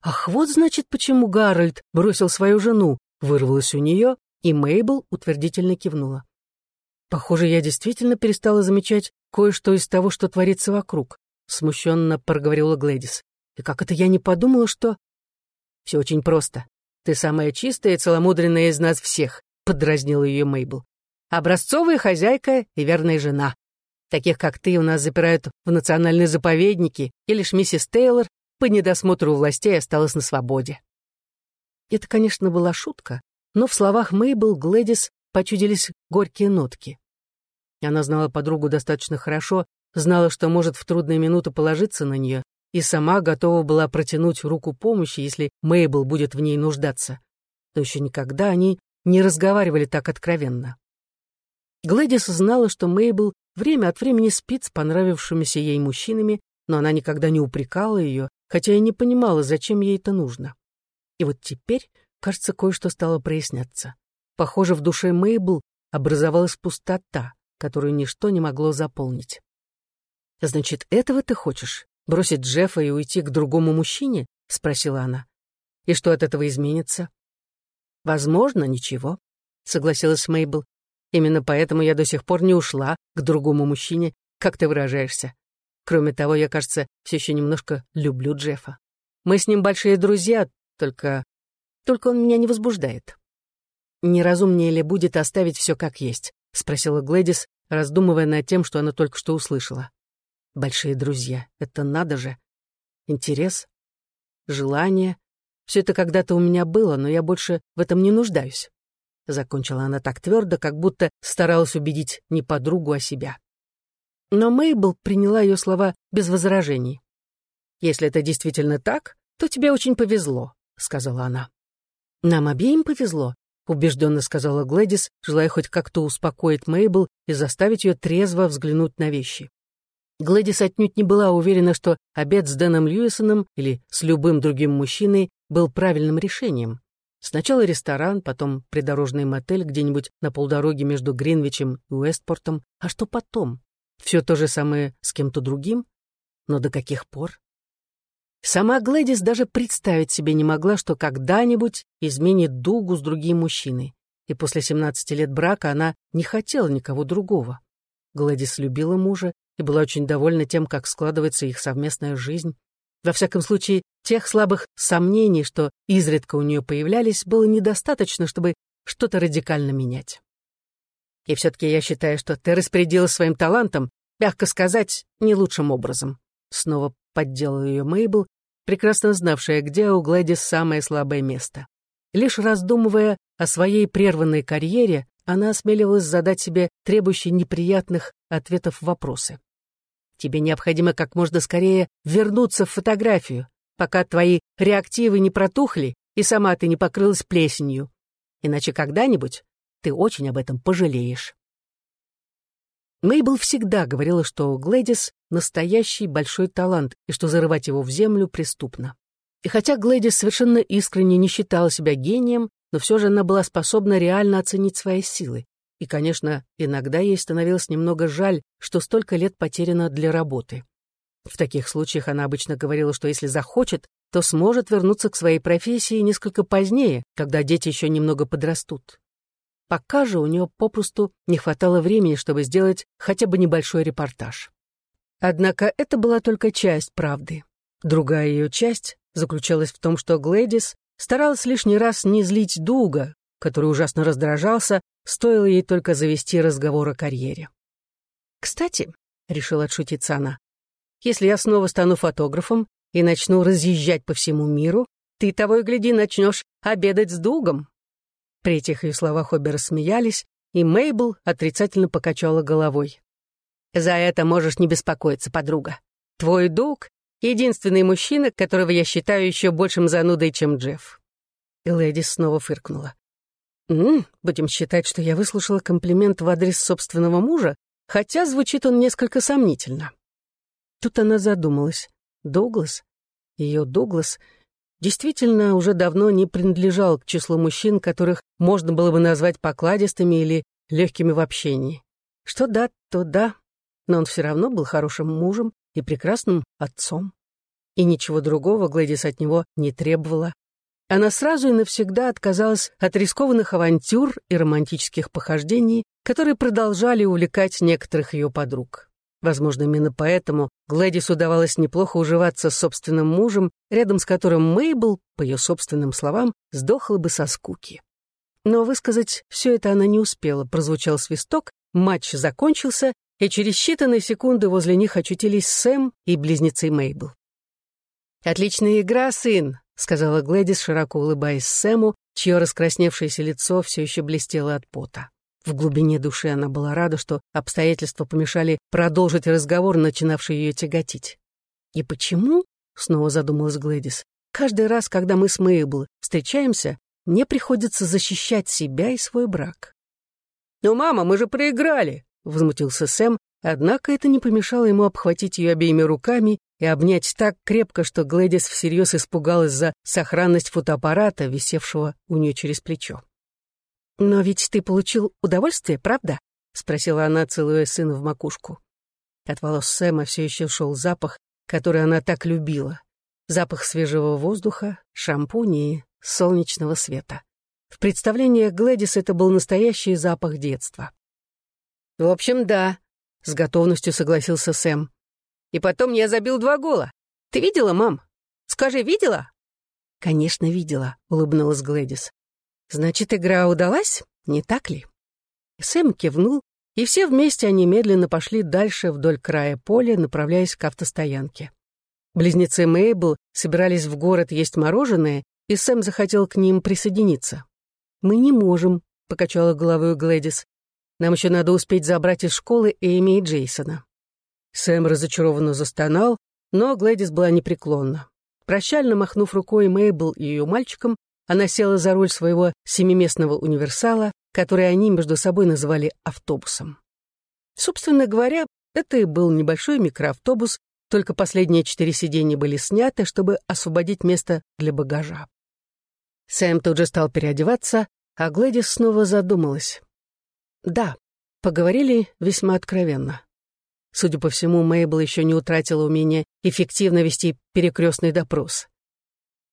«Ах, вот значит, почему Гарольд бросил свою жену», вырвалось у нее, и Мейбл утвердительно кивнула. «Похоже, я действительно перестала замечать кое-что из того, что творится вокруг», смущенно проговорила Глэдис. «И как это я не подумала, что...» «Все очень просто. Ты самая чистая и целомудренная из нас всех», подразнила ее Мейбл. «Образцовая хозяйка и верная жена. Таких, как ты, у нас запирают в национальные заповедники, и лишь миссис Тейлор по недосмотру властей осталась на свободе. Это, конечно, была шутка, но в словах Мейбл Глэдис почудились горькие нотки. Она знала подругу достаточно хорошо, знала, что может в трудные минуты положиться на нее, и сама готова была протянуть руку помощи, если Мейбл будет в ней нуждаться. Но еще никогда они не разговаривали так откровенно. Глэдис знала, что Мейбл время от времени спит с понравившимися ей мужчинами, но она никогда не упрекала ее, хотя и не понимала, зачем ей это нужно. И вот теперь, кажется, кое-что стало проясняться. Похоже, в душе Мейбл образовалась пустота, которую ничто не могло заполнить. «Значит, этого ты хочешь? Бросить Джеффа и уйти к другому мужчине?» — спросила она. «И что от этого изменится?» «Возможно, ничего», — согласилась Мейбл. Именно поэтому я до сих пор не ушла к другому мужчине, как ты выражаешься. Кроме того, я, кажется, все еще немножко люблю Джеффа. Мы с ним большие друзья, только... Только он меня не возбуждает. «Неразумнее ли будет оставить все как есть?» — спросила Глэдис, раздумывая над тем, что она только что услышала. «Большие друзья, это надо же. Интерес, желание. Все это когда-то у меня было, но я больше в этом не нуждаюсь. Закончила она так твердо, как будто старалась убедить не подругу, а себя. Но Мейбл приняла ее слова без возражений. «Если это действительно так, то тебе очень повезло», — сказала она. «Нам обеим повезло», — убежденно сказала Глэдис, желая хоть как-то успокоить Мейбл и заставить ее трезво взглянуть на вещи. Глэдис отнюдь не была уверена, что обед с Дэном Льюисоном или с любым другим мужчиной был правильным решением. Сначала ресторан, потом придорожный мотель где-нибудь на полдороге между Гринвичем и Уэстпортом. А что потом? Все то же самое с кем-то другим? Но до каких пор? Сама Глэдис даже представить себе не могла, что когда-нибудь изменит дугу с другим мужчиной. И после 17 лет брака она не хотела никого другого. Глэдис любила мужа и была очень довольна тем, как складывается их совместная жизнь. Во всяком случае, тех слабых сомнений, что изредка у нее появлялись, было недостаточно, чтобы что-то радикально менять. И все-таки я считаю, что ты распорядилась своим талантом, мягко сказать, не лучшим образом. Снова подделал ее Мейбл, прекрасно знавшая, где у Глэдис самое слабое место. Лишь раздумывая о своей прерванной карьере, она осмеливалась задать себе требующие неприятных ответов вопросы. Тебе необходимо как можно скорее вернуться в фотографию, пока твои реактивы не протухли и сама ты не покрылась плесенью. Иначе когда-нибудь ты очень об этом пожалеешь. Мейбл всегда говорила, что у Глэдис настоящий большой талант и что зарывать его в землю преступно. И хотя Глэдис совершенно искренне не считала себя гением, но все же она была способна реально оценить свои силы. И, конечно, иногда ей становилось немного жаль, что столько лет потеряно для работы. В таких случаях она обычно говорила, что если захочет, то сможет вернуться к своей профессии несколько позднее, когда дети еще немного подрастут. Пока же у нее попросту не хватало времени, чтобы сделать хотя бы небольшой репортаж. Однако это была только часть правды. Другая ее часть заключалась в том, что Глэдис старалась лишний раз не злить Дуга, который ужасно раздражался, стоило ей только завести разговор о карьере. «Кстати», — решила отшутиться она, «если я снова стану фотографом, и начну разъезжать по всему миру, ты того и гляди начнешь обедать с Дугом». При этих ее словах обе рассмеялись, и Мейбл отрицательно покачала головой. «За это можешь не беспокоиться, подруга. Твой Дуг — единственный мужчина, которого я считаю еще большим занудой, чем Джефф». И леди снова фыркнула. «М -м, будем считать, что я выслушала комплимент в адрес собственного мужа, хотя звучит он несколько сомнительно». Тут она задумалась. Дуглас, ее Дуглас, действительно уже давно не принадлежал к числу мужчин, которых можно было бы назвать покладистыми или легкими в общении. Что да, то да, но он все равно был хорошим мужем и прекрасным отцом. И ничего другого Глэдис от него не требовала. Она сразу и навсегда отказалась от рискованных авантюр и романтических похождений, которые продолжали увлекать некоторых ее подруг. Возможно, именно поэтому Глэдис удавалось неплохо уживаться с собственным мужем, рядом с которым Мейбл, по ее собственным словам, сдохла бы со скуки. Но высказать все это она не успела, прозвучал свисток, матч закончился, и через считанные секунды возле них очутились Сэм и близнецы Мейбл. «Отличная игра, сын!» — сказала Глэдис, широко улыбаясь Сэму, чье раскрасневшееся лицо все еще блестело от пота. В глубине души она была рада, что обстоятельства помешали продолжить разговор, начинавший ее тяготить. «И почему?» — снова задумалась Глэдис. «Каждый раз, когда мы с Мейбл встречаемся, мне приходится защищать себя и свой брак». «Ну, мама, мы же проиграли!» — возмутился Сэм, однако это не помешало ему обхватить ее обеими руками и обнять так крепко, что Глэдис всерьез испугалась за сохранность фотоаппарата, висевшего у нее через плечо. «Но ведь ты получил удовольствие, правда?» — спросила она, целуя сына в макушку. От волос Сэма все еще шел запах, который она так любила. Запах свежего воздуха, шампуня солнечного света. В представлениях Глэдис это был настоящий запах детства. «В общем, да», — с готовностью согласился Сэм. И потом я забил два гола. Ты видела, мам? Скажи, видела?» «Конечно, видела», — улыбнулась Глэдис. «Значит, игра удалась, не так ли?» Сэм кивнул, и все вместе они медленно пошли дальше вдоль края поля, направляясь к автостоянке. Близнецы Мейбл собирались в город есть мороженое, и Сэм захотел к ним присоединиться. «Мы не можем», — покачала головой Глэдис. «Нам еще надо успеть забрать из школы Эми и Джейсона». Сэм разочарованно застонал, но Глэдис была непреклонна. Прощально махнув рукой Мейбл и ее мальчиком, она села за руль своего семиместного универсала, который они между собой называли автобусом. Собственно говоря, это и был небольшой микроавтобус, только последние четыре сиденья были сняты, чтобы освободить место для багажа. Сэм тут же стал переодеваться, а Глэдис снова задумалась. Да, поговорили весьма откровенно. Судя по всему, Мейбл еще не утратила умение эффективно вести перекрестный допрос.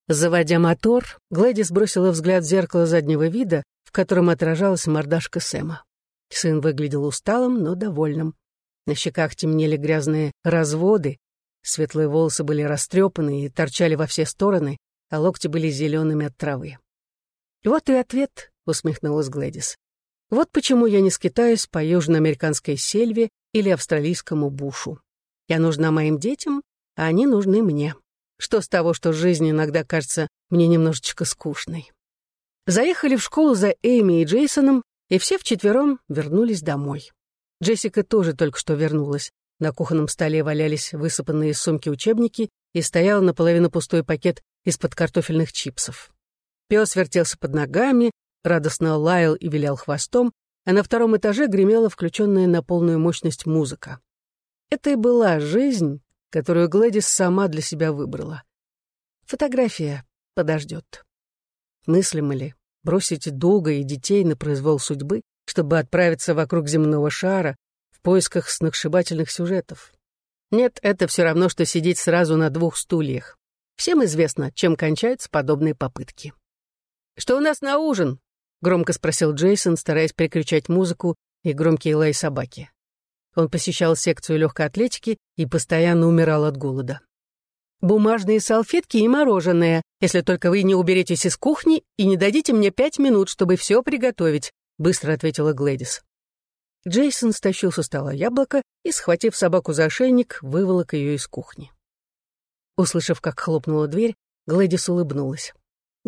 Заводя мотор, Глэдис бросила взгляд в зеркало заднего вида, в котором отражалась мордашка Сэма. Сын выглядел усталым, но довольным. На щеках темнели грязные разводы, светлые волосы были растрепаны и торчали во все стороны, а локти были зелеными от травы. «Вот и ответ», — усмехнулась Глэдис. «Вот почему я не скитаюсь по южноамериканской сельве или австралийскому бушу. Я нужна моим детям, а они нужны мне. Что с того, что жизнь иногда кажется мне немножечко скучной? Заехали в школу за Эми и Джейсоном, и все вчетвером вернулись домой. Джессика тоже только что вернулась. На кухонном столе валялись высыпанные из сумки учебники и стоял наполовину пустой пакет из-под картофельных чипсов. Пес вертелся под ногами, радостно лаял и вилял хвостом, а на втором этаже гремела включенная на полную мощность музыка. Это и была жизнь, которую Глэдис сама для себя выбрала. Фотография подождет. Мыслим ли бросить Дуга и детей на произвол судьбы, чтобы отправиться вокруг земного шара в поисках сногсшибательных сюжетов? Нет, это все равно, что сидеть сразу на двух стульях. Всем известно, чем кончаются подобные попытки. «Что у нас на ужин?» — громко спросил Джейсон, стараясь переключать музыку и громкий лай собаки. Он посещал секцию легкой атлетики и постоянно умирал от голода. «Бумажные салфетки и мороженое, если только вы не уберетесь из кухни и не дадите мне пять минут, чтобы все приготовить», — быстро ответила Глэдис. Джейсон стащил со стола яблоко и, схватив собаку за ошейник, выволок ее из кухни. Услышав, как хлопнула дверь, Глэдис улыбнулась.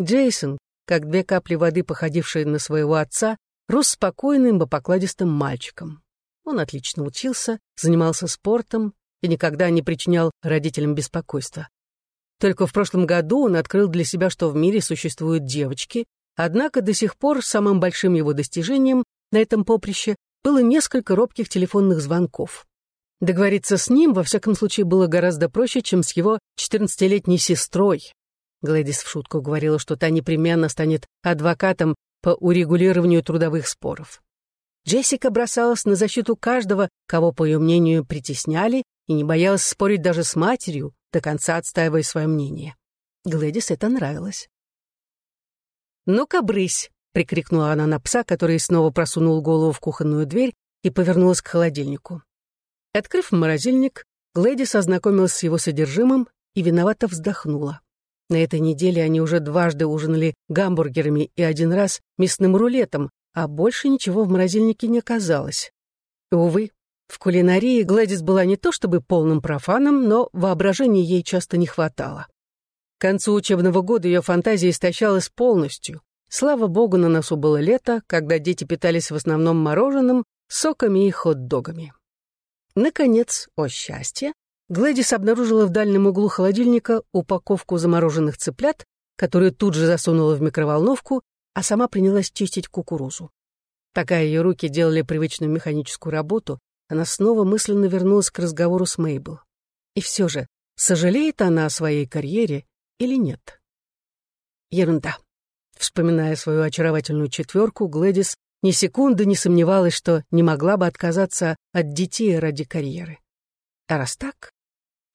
Джейсон, как две капли воды, походившие на своего отца, рос спокойным и покладистым мальчиком. Он отлично учился, занимался спортом и никогда не причинял родителям беспокойства. Только в прошлом году он открыл для себя, что в мире существуют девочки, однако до сих пор самым большим его достижением на этом поприще было несколько робких телефонных звонков. Договориться с ним, во всяком случае, было гораздо проще, чем с его 14-летней сестрой. Глэдис в шутку говорила, что та непременно станет адвокатом по урегулированию трудовых споров. Джессика бросалась на защиту каждого, кого, по ее мнению, притесняли, и не боялась спорить даже с матерью, до конца отстаивая свое мнение. Глэдис это нравилось. «Ну-ка, брысь!» — прикрикнула она на пса, который снова просунул голову в кухонную дверь и повернулась к холодильнику. Открыв морозильник, Глэдис ознакомилась с его содержимым и виновато вздохнула. На этой неделе они уже дважды ужинали гамбургерами и один раз мясным рулетом, а больше ничего в морозильнике не оказалось. Увы, в кулинарии Гладис была не то чтобы полным профаном, но воображения ей часто не хватало. К концу учебного года ее фантазия истощалась полностью. Слава богу, на носу было лето, когда дети питались в основном мороженым, соками и хот-догами. Наконец, о счастье, Глэдис обнаружила в дальнем углу холодильника упаковку замороженных цыплят, которую тут же засунула в микроволновку, а сама принялась чистить кукурузу. Пока ее руки делали привычную механическую работу, она снова мысленно вернулась к разговору с Мейбл. И все же, сожалеет она о своей карьере или нет? Ерунда. Вспоминая свою очаровательную четверку, Глэдис ни секунды не сомневалась, что не могла бы отказаться от детей ради карьеры. А раз так,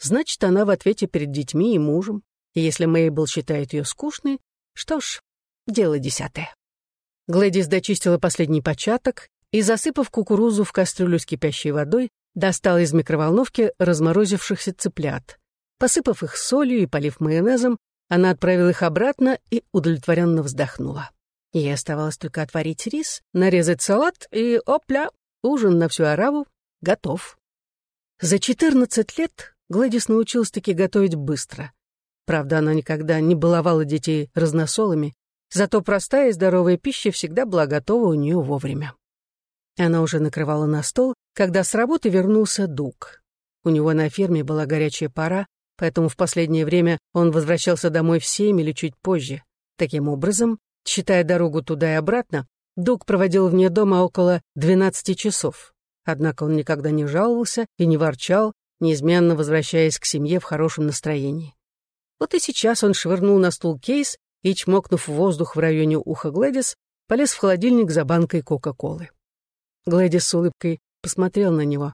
значит, она в ответе перед детьми и мужем. И если Мейбл считает ее скучной, что ж, дело десятое. Глэдис дочистила последний початок и, засыпав кукурузу в кастрюлю с кипящей водой, достала из микроволновки разморозившихся цыплят. Посыпав их солью и полив майонезом, она отправила их обратно и удовлетворенно вздохнула. Ей оставалось только отварить рис, нарезать салат, и, опля, ужин на всю ораву готов. За 14 лет Гладис научилась таки готовить быстро. Правда, она никогда не баловала детей разносолами, зато простая и здоровая пища всегда была готова у нее вовремя. Она уже накрывала на стол, когда с работы вернулся Дуг. У него на ферме была горячая пора, поэтому в последнее время он возвращался домой в семь или чуть позже. Таким образом, считая дорогу туда и обратно, Дуг проводил вне дома около 12 часов. Однако он никогда не жаловался и не ворчал, неизменно возвращаясь к семье в хорошем настроении. Вот и сейчас он швырнул на стул кейс и, чмокнув воздух в районе уха Глэдис, полез в холодильник за банкой Кока-Колы. Глэдис с улыбкой посмотрел на него.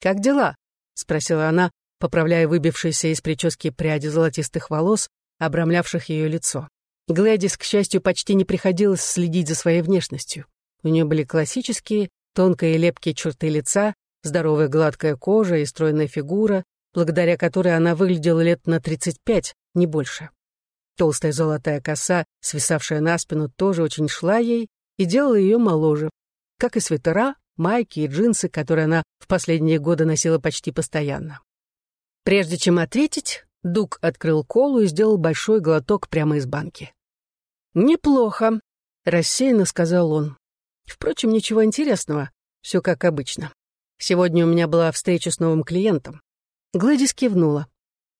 «Как дела?» — спросила она, поправляя выбившиеся из прически пряди золотистых волос, обрамлявших ее лицо. Глэдис, к счастью, почти не приходилось следить за своей внешностью. У нее были классические, тонкие и лепкие черты лица, здоровая гладкая кожа и стройная фигура, благодаря которой она выглядела лет на 35, не больше. Толстая золотая коса, свисавшая на спину, тоже очень шла ей и делала ее моложе, как и свитера, майки и джинсы, которые она в последние годы носила почти постоянно. Прежде чем ответить, Дуг открыл колу и сделал большой глоток прямо из банки. «Неплохо», — рассеянно сказал он. «Впрочем, ничего интересного, все как обычно. Сегодня у меня была встреча с новым клиентом». Гладис кивнула.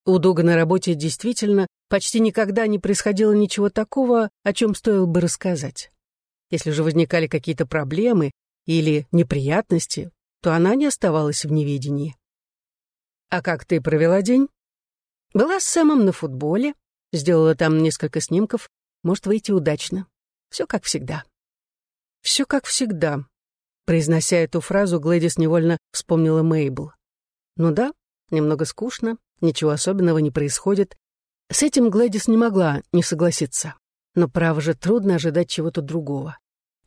У Дуга на работе действительно почти никогда не происходило ничего такого, о чем стоило бы рассказать. Если же возникали какие-то проблемы или неприятности, то она не оставалась в неведении. «А как ты провела день?» «Была с Сэмом на футболе, сделала там несколько снимков, может выйти удачно. Все как всегда». «Все как всегда», Произнося эту фразу, Глэдис невольно вспомнила Мейбл. «Ну да, немного скучно, ничего особенного не происходит. С этим Глэдис не могла не согласиться. Но, право же, трудно ожидать чего-то другого.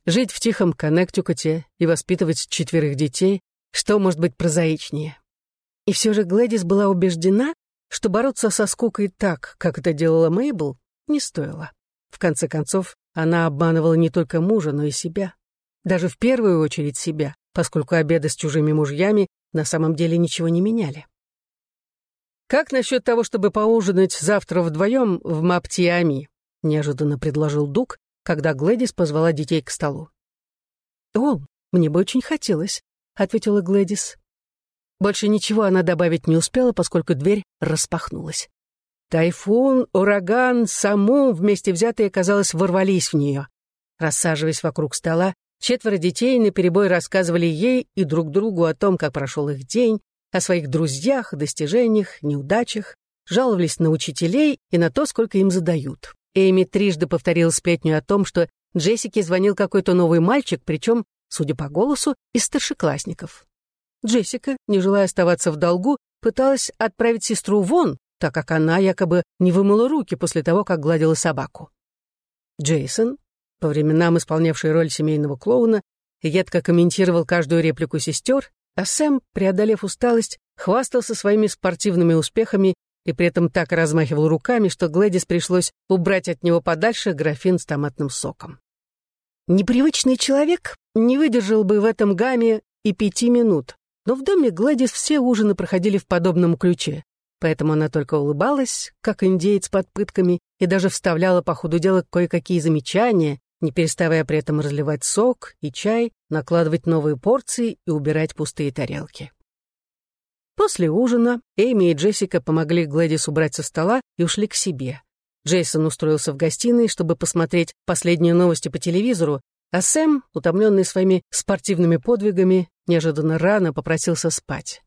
Жить в тихом Коннектикуте и воспитывать четверых детей, что может быть прозаичнее? И все же Глэдис была убеждена, что бороться со скукой так, как это делала Мейбл, не стоило. В конце концов, она обманывала не только мужа, но и себя. Даже в первую очередь себя, поскольку обеды с чужими мужьями на самом деле ничего не меняли. Как насчет того, чтобы поужинать завтра вдвоем в Маптиами?» — неожиданно предложил Дук, когда Глэдис позвала детей к столу. «О, мне бы очень хотелось», — ответила Глэдис. Больше ничего она добавить не успела, поскольку дверь распахнулась. Тайфун, ураган, саму вместе взятые, казалось, ворвались в нее. Рассаживаясь вокруг стола, четверо детей наперебой рассказывали ей и друг другу о том, как прошел их день, о своих друзьях, достижениях, неудачах, жаловались на учителей и на то, сколько им задают. Эми трижды повторила сплетню о том, что Джессике звонил какой-то новый мальчик, причем, судя по голосу, из старшеклассников. Джессика, не желая оставаться в долгу, пыталась отправить сестру вон, так как она якобы не вымыла руки после того, как гладила собаку. Джейсон, по временам исполнявший роль семейного клоуна, едко комментировал каждую реплику сестер, а Сэм, преодолев усталость, хвастался своими спортивными успехами и при этом так размахивал руками, что Глэдис пришлось убрать от него подальше графин с томатным соком. Непривычный человек не выдержал бы в этом гамме и пяти минут, но в доме Гладис все ужины проходили в подобном ключе, поэтому она только улыбалась, как индеец под пытками, и даже вставляла по ходу дела кое-какие замечания, не переставая при этом разливать сок и чай, накладывать новые порции и убирать пустые тарелки. После ужина Эми и Джессика помогли Глэдис убрать со стола и ушли к себе. Джейсон устроился в гостиной, чтобы посмотреть последние новости по телевизору, а Сэм, утомленный своими спортивными подвигами, неожиданно рано попросился спать.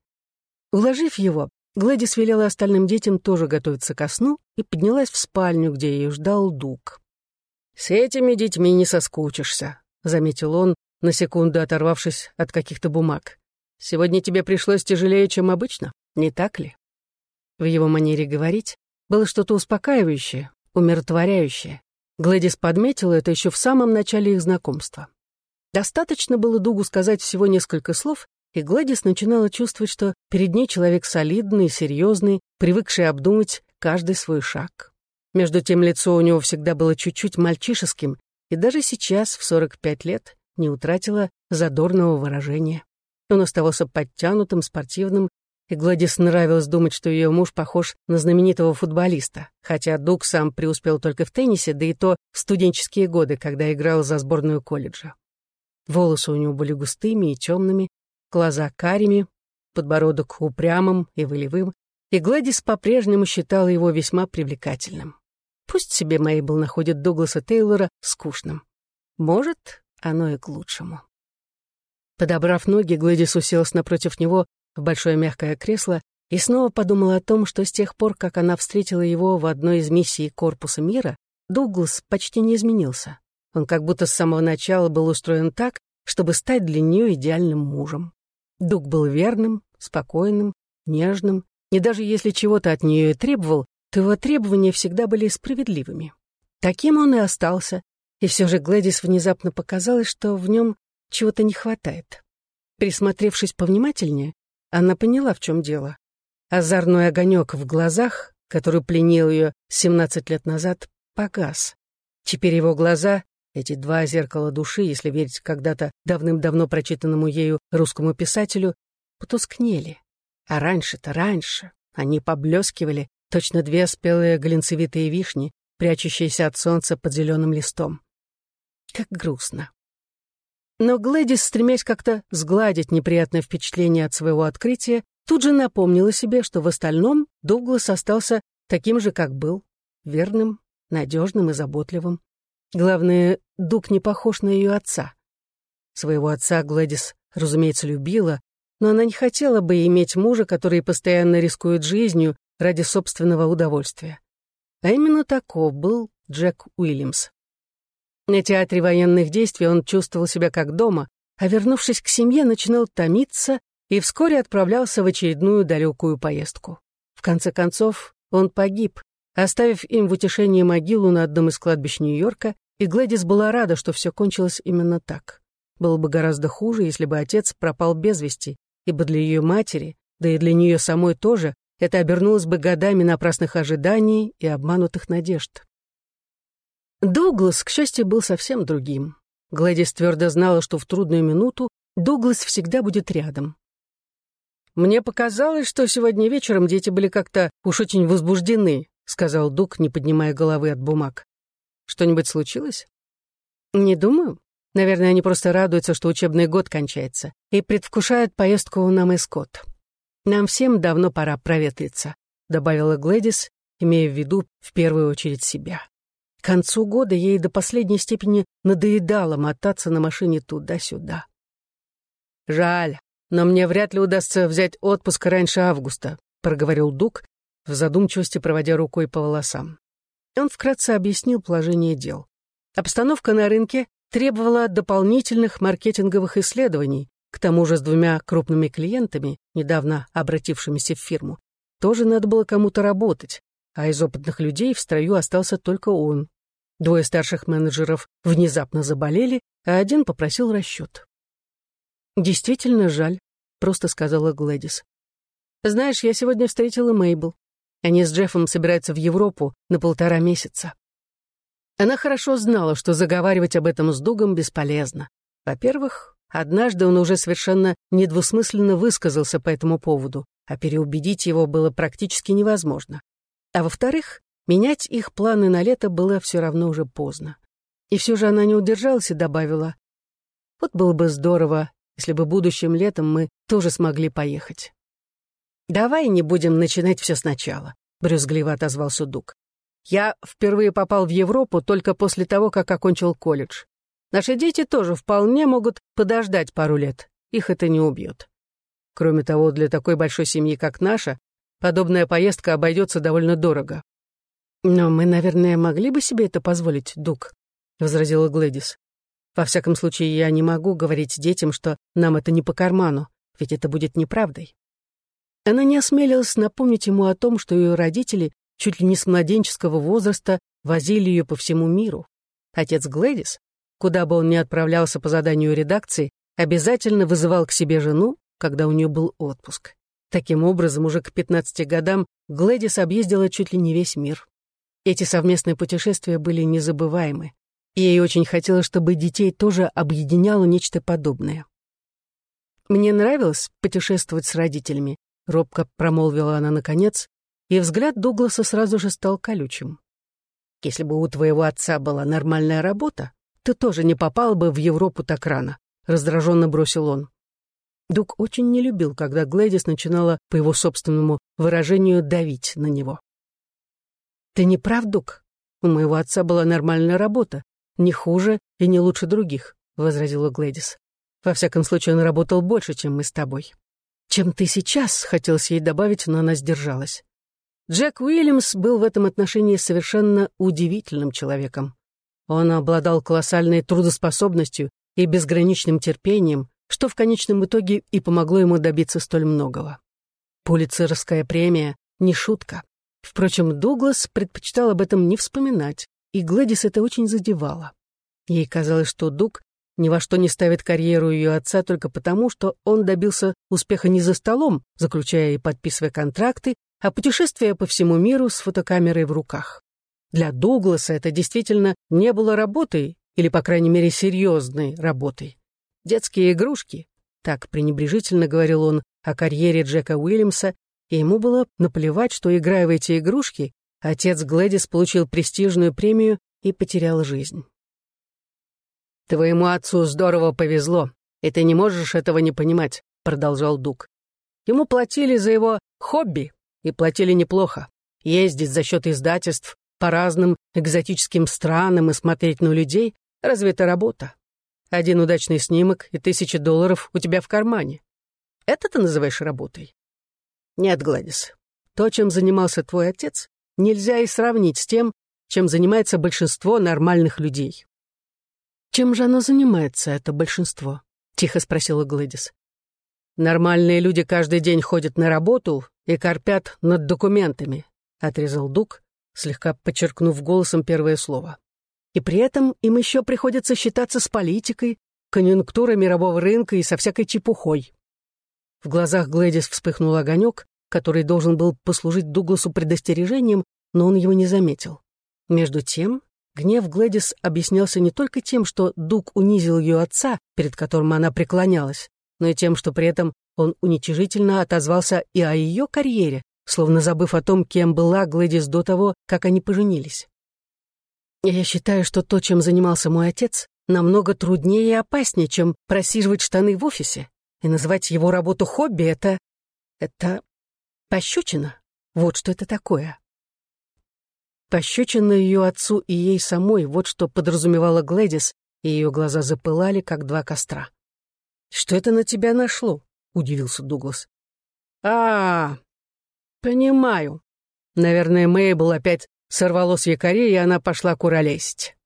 Уложив его, Гладис велела остальным детям тоже готовиться ко сну и поднялась в спальню, где ее ждал Дуг. «С этими детьми не соскучишься», — заметил он, на секунду оторвавшись от каких-то бумаг. «Сегодня тебе пришлось тяжелее, чем обычно, не так ли?» В его манере говорить было что-то успокаивающее, умиротворяющее. Глэдис подметила это еще в самом начале их знакомства. Достаточно было Дугу сказать всего несколько слов, и Глэдис начинала чувствовать, что перед ней человек солидный, серьезный, привыкший обдумать каждый свой шаг. Между тем лицо у него всегда было чуть-чуть мальчишеским, и даже сейчас, в 45 лет, не утратило задорного выражения. Он оставался подтянутым, спортивным и Гладис нравилось думать, что ее муж похож на знаменитого футболиста, хотя Дуг сам преуспел только в теннисе, да и то в студенческие годы, когда играл за сборную колледжа. Волосы у него были густыми и темными, глаза карими, подбородок упрямым и волевым, и Гладис по-прежнему считала его весьма привлекательным. Пусть себе Мейбл находит Дугласа Тейлора скучным. Может, оно и к лучшему. Подобрав ноги, Гладис уселась напротив него в большое мягкое кресло и снова подумала о том, что с тех пор, как она встретила его в одной из миссий Корпуса мира, Дуглас почти не изменился. Он как будто с самого начала был устроен так, чтобы стать для нее идеальным мужем. Дуг был верным, спокойным, нежным, и даже если чего-то от нее и требовал, его требования всегда были справедливыми. Таким он и остался, и все же Глэдис внезапно показалось, что в нем чего-то не хватает. Присмотревшись повнимательнее, она поняла, в чем дело. Озорной огонек в глазах, который пленил ее 17 лет назад, погас. Теперь его глаза, эти два зеркала души, если верить когда-то давным-давно прочитанному ею русскому писателю, потускнели. А раньше-то раньше они поблескивали, точно две спелые глинцевитые вишни, прячущиеся от солнца под зеленым листом. Как грустно. Но Глэдис, стремясь как-то сгладить неприятное впечатление от своего открытия, тут же напомнила себе, что в остальном Дуглас остался таким же, как был, верным, надежным и заботливым. Главное, Дуг не похож на ее отца. Своего отца Глэдис, разумеется, любила, но она не хотела бы иметь мужа, который постоянно рискует жизнью ради собственного удовольствия. А именно таков был Джек Уильямс. На театре военных действий он чувствовал себя как дома, а вернувшись к семье, начинал томиться и вскоре отправлялся в очередную далекую поездку. В конце концов, он погиб, оставив им в утешение могилу на одном из кладбищ Нью-Йорка, и Глэдис была рада, что все кончилось именно так. Было бы гораздо хуже, если бы отец пропал без вести, ибо для ее матери, да и для нее самой тоже, это обернулось бы годами напрасных ожиданий и обманутых надежд. Дуглас, к счастью, был совсем другим. Гладис твердо знала, что в трудную минуту Дуглас всегда будет рядом. «Мне показалось, что сегодня вечером дети были как-то уж очень возбуждены», сказал Дук, не поднимая головы от бумаг. «Что-нибудь случилось?» «Не думаю. Наверное, они просто радуются, что учебный год кончается, и предвкушают поездку на Мэскот. Нам всем давно пора проветриться», добавила Глэдис, имея в виду в первую очередь себя. К концу года ей до последней степени надоедало мотаться на машине туда-сюда. «Жаль, но мне вряд ли удастся взять отпуск раньше августа», проговорил Дук, в задумчивости проводя рукой по волосам. Он вкратце объяснил положение дел. Обстановка на рынке требовала дополнительных маркетинговых исследований, к тому же с двумя крупными клиентами, недавно обратившимися в фирму. Тоже надо было кому-то работать, а из опытных людей в строю остался только он. Двое старших менеджеров внезапно заболели, а один попросил расчет. «Действительно жаль», — просто сказала Глэдис. «Знаешь, я сегодня встретила Мейбл. Они с Джеффом собираются в Европу на полтора месяца». Она хорошо знала, что заговаривать об этом с Дугом бесполезно. Во-первых, однажды он уже совершенно недвусмысленно высказался по этому поводу, а переубедить его было практически невозможно. А во-вторых, менять их планы на лето было все равно уже поздно. И все же она не удержалась и добавила, «Вот было бы здорово, если бы будущим летом мы тоже смогли поехать. «Давай не будем начинать все сначала», — брюзгливо отозвался Дук. «Я впервые попал в Европу только после того, как окончил колледж. Наши дети тоже вполне могут подождать пару лет, их это не убьет. Кроме того, для такой большой семьи, как наша, подобная поездка обойдется довольно дорого». «Но мы, наверное, могли бы себе это позволить, Дук», — возразила Глэдис. Во всяком случае, я не могу говорить детям, что нам это не по карману, ведь это будет неправдой. Она не осмелилась напомнить ему о том, что ее родители чуть ли не с младенческого возраста возили ее по всему миру. Отец Глэдис, куда бы он ни отправлялся по заданию редакции, обязательно вызывал к себе жену, когда у нее был отпуск. Таким образом, уже к 15 годам Глэдис объездила чуть ли не весь мир. Эти совместные путешествия были незабываемы. Ей очень хотелось, чтобы детей тоже объединяло нечто подобное. «Мне нравилось путешествовать с родителями», — робко промолвила она наконец, и взгляд Дугласа сразу же стал колючим. «Если бы у твоего отца была нормальная работа, ты тоже не попал бы в Европу так рано», — раздраженно бросил он. Дуг очень не любил, когда Глэдис начинала, по его собственному выражению, давить на него. «Ты не прав, Дуг. У моего отца была нормальная работа, не хуже и не лучше других», — возразила Глэдис. «Во всяком случае, он работал больше, чем мы с тобой». «Чем ты сейчас?» — хотелось ей добавить, но она сдержалась. Джек Уильямс был в этом отношении совершенно удивительным человеком. Он обладал колоссальной трудоспособностью и безграничным терпением, что в конечном итоге и помогло ему добиться столь многого. Пулицеровская премия — не шутка. Впрочем, Дуглас предпочитал об этом не вспоминать и Глэдис это очень задевало. Ей казалось, что Дуг ни во что не ставит карьеру ее отца только потому, что он добился успеха не за столом, заключая и подписывая контракты, а путешествуя по всему миру с фотокамерой в руках. Для Дугласа это действительно не было работой, или, по крайней мере, серьезной работой. Детские игрушки, так пренебрежительно говорил он о карьере Джека Уильямса, и ему было наплевать, что, играя в эти игрушки, Отец Глэдис получил престижную премию и потерял жизнь. «Твоему отцу здорово повезло, и ты не можешь этого не понимать», — продолжал Дук. «Ему платили за его хобби, и платили неплохо. Ездить за счет издательств по разным экзотическим странам и смотреть на людей — разве это работа? Один удачный снимок и тысячи долларов у тебя в кармане. Это ты называешь работой? Нет, Гладис. То, чем занимался твой отец, нельзя и сравнить с тем, чем занимается большинство нормальных людей. «Чем же оно занимается, это большинство?» — тихо спросила Глэдис. «Нормальные люди каждый день ходят на работу и корпят над документами», — отрезал Дук, слегка подчеркнув голосом первое слово. «И при этом им еще приходится считаться с политикой, конъюнктурой мирового рынка и со всякой чепухой». В глазах Глэдис вспыхнул огонек, который должен был послужить Дугласу предостережением, но он его не заметил. Между тем, гнев Глэдис объяснялся не только тем, что Дуг унизил ее отца, перед которым она преклонялась, но и тем, что при этом он уничижительно отозвался и о ее карьере, словно забыв о том, кем была Глэдис до того, как они поженились. «Я считаю, что то, чем занимался мой отец, намного труднее и опаснее, чем просиживать штаны в офисе. И называть его работу хобби — это... это... пощечина. Вот что это такое». Пощечина ее отцу и ей самой, вот что подразумевала Глэдис, и ее глаза запылали, как два костра. «Что это на тебя нашло?» — удивился Дуглас. «А, понимаю. Наверное, Мейбл опять сорвало с якорей, и она пошла куролесить».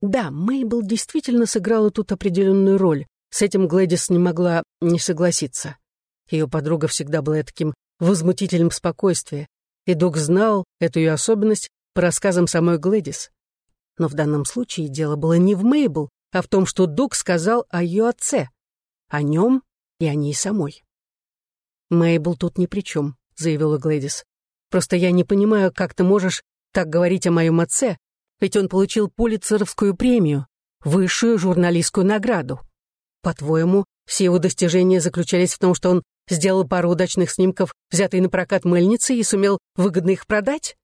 Да, Мейбл действительно сыграла тут определенную роль. С этим Глэдис не могла не согласиться. Ее подруга всегда была таким возмутителем спокойствия, и Дуг знал эту ее особенность по рассказам самой Глэдис. Но в данном случае дело было не в Мейбл, а в том, что Дуг сказал о ее отце, о нем и о ней самой. «Мейбл тут ни при чем», — заявила Глэдис. «Просто я не понимаю, как ты можешь так говорить о моем отце, ведь он получил Пулитцеровскую премию, высшую журналистскую награду. По-твоему, все его достижения заключались в том, что он сделал пару удачных снимков, взятые на прокат мыльницы, и сумел выгодно их продать?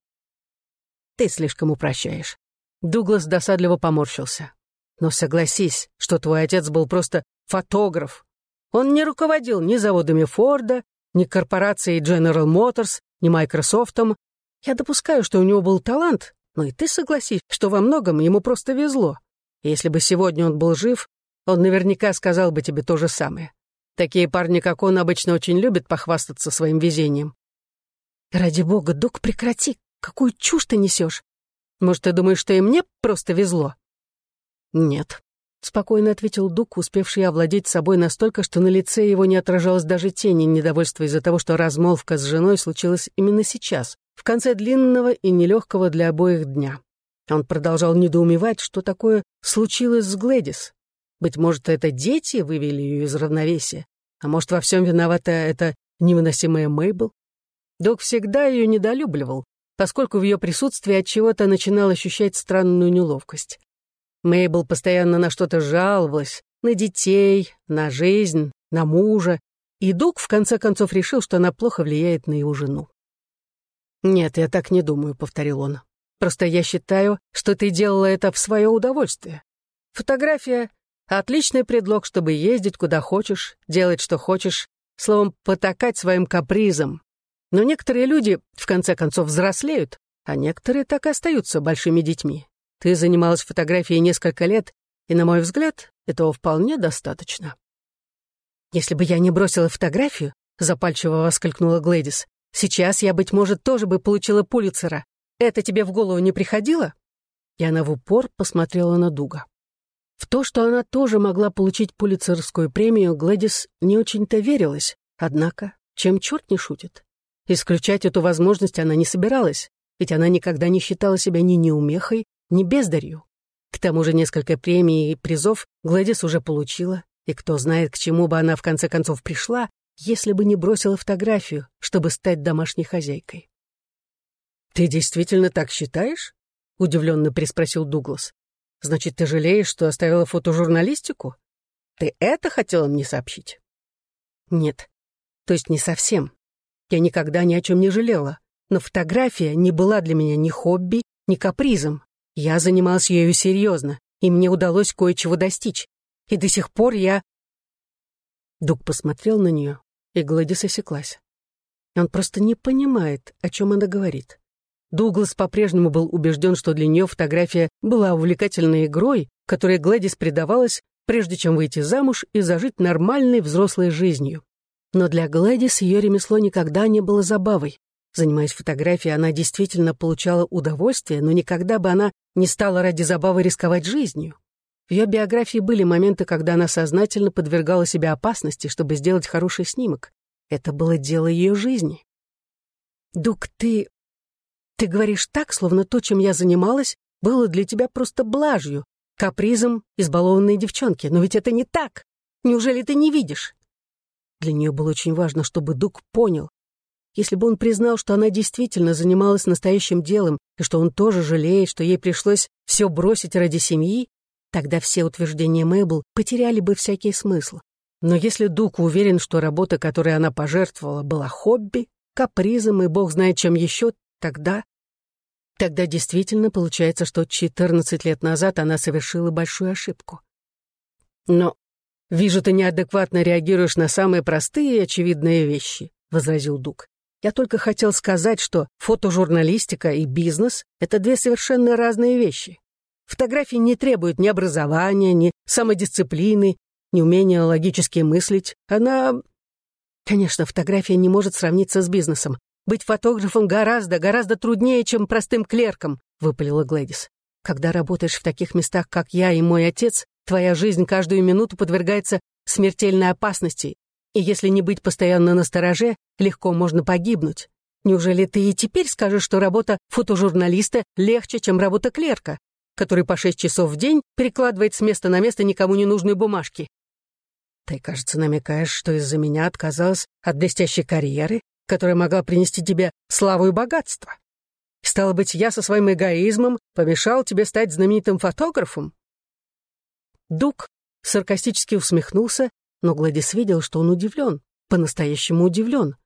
Ты слишком упрощаешь. Дуглас досадливо поморщился. Но согласись, что твой отец был просто фотограф. Он не руководил ни заводами Форда, ни корпорацией General Motors, ни Майкрософтом. Я допускаю, что у него был талант, но и ты согласись, что во многом ему просто везло. если бы сегодня он был жив, он наверняка сказал бы тебе то же самое. Такие парни, как он, обычно очень любят похвастаться своим везением. Ради бога, Дук, прекрати, Какую чушь ты несешь? Может, ты думаешь, что и мне просто везло?» «Нет», — спокойно ответил Дук, успевший овладеть собой настолько, что на лице его не отражалось даже тени недовольства из-за того, что размолвка с женой случилась именно сейчас, в конце длинного и нелегкого для обоих дня. Он продолжал недоумевать, что такое случилось с Глэдис. Быть может, это дети вывели ее из равновесия, а может, во всем виновата эта невыносимая Мейбл? Док всегда ее недолюбливал, поскольку в ее присутствии от чего-то начинал ощущать странную неловкость. Мейбл постоянно на что-то жаловалась, на детей, на жизнь, на мужа, и Дуг в конце концов решил, что она плохо влияет на его жену. «Нет, я так не думаю», — повторил он. «Просто я считаю, что ты делала это в свое удовольствие. Фотография — отличный предлог, чтобы ездить куда хочешь, делать что хочешь, словом, потакать своим капризом, но некоторые люди, в конце концов, взрослеют, а некоторые так и остаются большими детьми. Ты занималась фотографией несколько лет, и, на мой взгляд, этого вполне достаточно. «Если бы я не бросила фотографию», — запальчиво воскликнула Глэдис, «сейчас я, быть может, тоже бы получила Пулицера. Это тебе в голову не приходило?» И она в упор посмотрела на Дуга. В то, что она тоже могла получить Пулицерскую премию, Глэдис не очень-то верилась. Однако, чем черт не шутит? Исключать эту возможность она не собиралась, ведь она никогда не считала себя ни неумехой, ни бездарью. К тому же несколько премий и призов Гладис уже получила, и кто знает, к чему бы она в конце концов пришла, если бы не бросила фотографию, чтобы стать домашней хозяйкой. «Ты действительно так считаешь?» — удивленно приспросил Дуглас. «Значит, ты жалеешь, что оставила фотожурналистику? Ты это хотела мне сообщить?» «Нет, то есть не совсем. Я никогда ни о чем не жалела, но фотография не была для меня ни хобби, ни капризом. Я занималась ею серьезно, и мне удалось кое-чего достичь. И до сих пор я... Дуг посмотрел на нее, и Гладис осеклась. Он просто не понимает, о чем она говорит. Дуглас по-прежнему был убежден, что для нее фотография была увлекательной игрой, которой Гладис предавалась, прежде чем выйти замуж и зажить нормальной взрослой жизнью. Но для Глэдис ее ремесло никогда не было забавой. Занимаясь фотографией, она действительно получала удовольствие, но никогда бы она не стала ради забавы рисковать жизнью. В ее биографии были моменты, когда она сознательно подвергала себя опасности, чтобы сделать хороший снимок. Это было дело ее жизни. «Дук, ты... ты говоришь так, словно то, чем я занималась, было для тебя просто блажью, капризом избалованной девчонки. Но ведь это не так. Неужели ты не видишь? Для нее было очень важно, чтобы Дуг понял. Если бы он признал, что она действительно занималась настоящим делом, и что он тоже жалеет, что ей пришлось все бросить ради семьи, тогда все утверждения Мэйбл потеряли бы всякий смысл. Но если Дук уверен, что работа, которой она пожертвовала, была хобби, капризом и бог знает чем еще, тогда... Тогда действительно получается, что 14 лет назад она совершила большую ошибку. Но вижу, ты неадекватно реагируешь на самые простые и очевидные вещи, — возразил Дук. Я только хотел сказать, что фотожурналистика и бизнес — это две совершенно разные вещи. Фотографии не требуют ни образования, ни самодисциплины, ни умения логически мыслить. Она... Конечно, фотография не может сравниться с бизнесом. Быть фотографом гораздо, гораздо труднее, чем простым клерком, — выпалила Глэдис. Когда работаешь в таких местах, как я и мой отец, твоя жизнь каждую минуту подвергается смертельной опасности, и если не быть постоянно на стороже, легко можно погибнуть. Неужели ты и теперь скажешь, что работа фотожурналиста легче, чем работа клерка, который по шесть часов в день перекладывает с места на место никому не нужные бумажки? Ты, кажется, намекаешь, что из-за меня отказалась от блестящей карьеры, которая могла принести тебе славу и богатство. Стало быть, я со своим эгоизмом помешал тебе стать знаменитым фотографом? Дук саркастически усмехнулся но Гладис видел, что он удивлен, по-настоящему удивлен.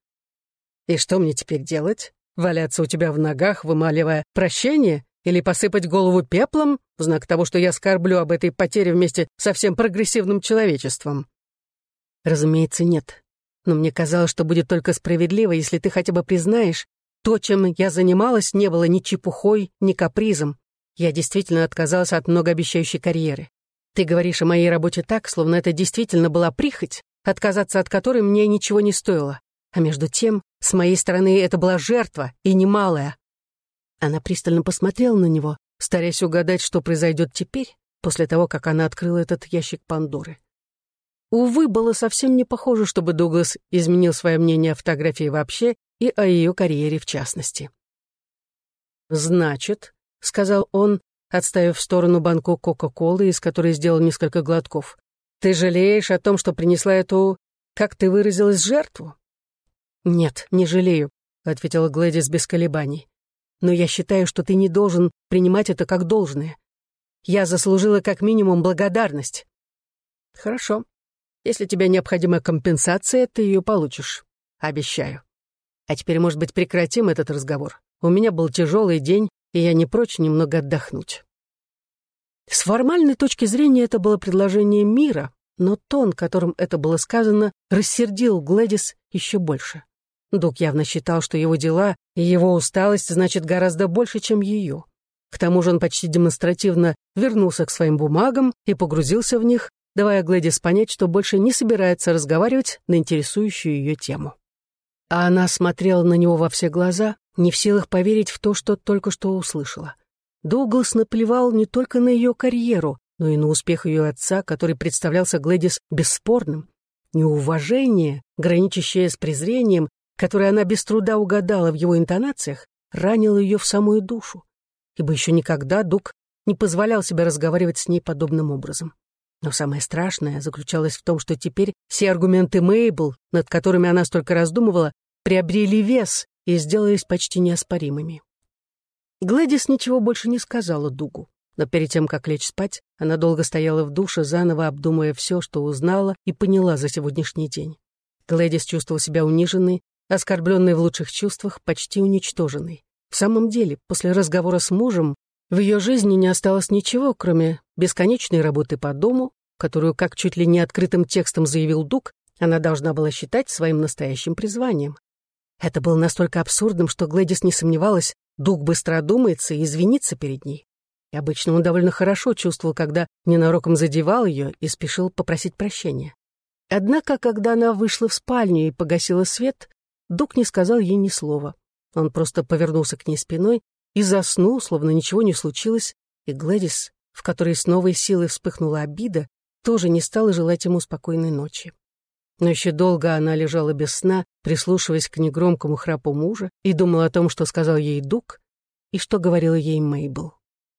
«И что мне теперь делать? Валяться у тебя в ногах, вымаливая прощение? Или посыпать голову пеплом в знак того, что я скорблю об этой потере вместе со всем прогрессивным человечеством?» «Разумеется, нет. Но мне казалось, что будет только справедливо, если ты хотя бы признаешь, то, чем я занималась, не было ни чепухой, ни капризом. Я действительно отказалась от многообещающей карьеры. Ты говоришь о моей работе так, словно это действительно была прихоть, отказаться от которой мне ничего не стоило. А между тем, с моей стороны, это была жертва, и немалая. Она пристально посмотрела на него, стараясь угадать, что произойдет теперь, после того, как она открыла этот ящик Пандоры. Увы, было совсем не похоже, чтобы Дуглас изменил свое мнение о фотографии вообще и о ее карьере в частности. «Значит», — сказал он, отставив в сторону банку Кока-Колы, из которой сделал несколько глотков. «Ты жалеешь о том, что принесла эту, как ты выразилась, жертву?» «Нет, не жалею», — ответила Глэдис без колебаний. «Но я считаю, что ты не должен принимать это как должное. Я заслужила как минимум благодарность». «Хорошо. Если тебе необходима компенсация, ты ее получишь. Обещаю. А теперь, может быть, прекратим этот разговор. У меня был тяжелый день, и я не прочь немного отдохнуть. С формальной точки зрения это было предложение мира, но тон, которым это было сказано, рассердил Глэдис еще больше. Дук явно считал, что его дела и его усталость значит гораздо больше, чем ее. К тому же он почти демонстративно вернулся к своим бумагам и погрузился в них, давая Глэдис понять, что больше не собирается разговаривать на интересующую ее тему. А она смотрела на него во все глаза, не в силах поверить в то, что только что услышала. Дуглас наплевал не только на ее карьеру, но и на успех ее отца, который представлялся Глэдис бесспорным. Неуважение, граничащее с презрением, которое она без труда угадала в его интонациях, ранило ее в самую душу, ибо еще никогда Дуг не позволял себе разговаривать с ней подобным образом. Но самое страшное заключалось в том, что теперь все аргументы Мейбл, над которыми она столько раздумывала, приобрели вес и сделались почти неоспоримыми. Глэдис ничего больше не сказала Дугу, но перед тем, как лечь спать, она долго стояла в душе, заново обдумывая все, что узнала и поняла за сегодняшний день. Глэдис чувствовал себя униженной, оскорбленной в лучших чувствах, почти уничтоженной. В самом деле, после разговора с мужем в ее жизни не осталось ничего, кроме бесконечной работы по дому, которую, как чуть ли не открытым текстом заявил Дуг, она должна была считать своим настоящим призванием. Это было настолько абсурдным, что Глэдис не сомневалась, Дуг быстро одумается и извинится перед ней. И обычно он довольно хорошо чувствовал, когда ненароком задевал ее и спешил попросить прощения. Однако, когда она вышла в спальню и погасила свет, Дуг не сказал ей ни слова. Он просто повернулся к ней спиной и заснул, словно ничего не случилось, и Глэдис, в которой с новой силой вспыхнула обида, тоже не стала желать ему спокойной ночи. Но еще долго она лежала без сна, прислушиваясь к негромкому храпу мужа, и думала о том, что сказал ей Дук и что говорила ей Мейбл.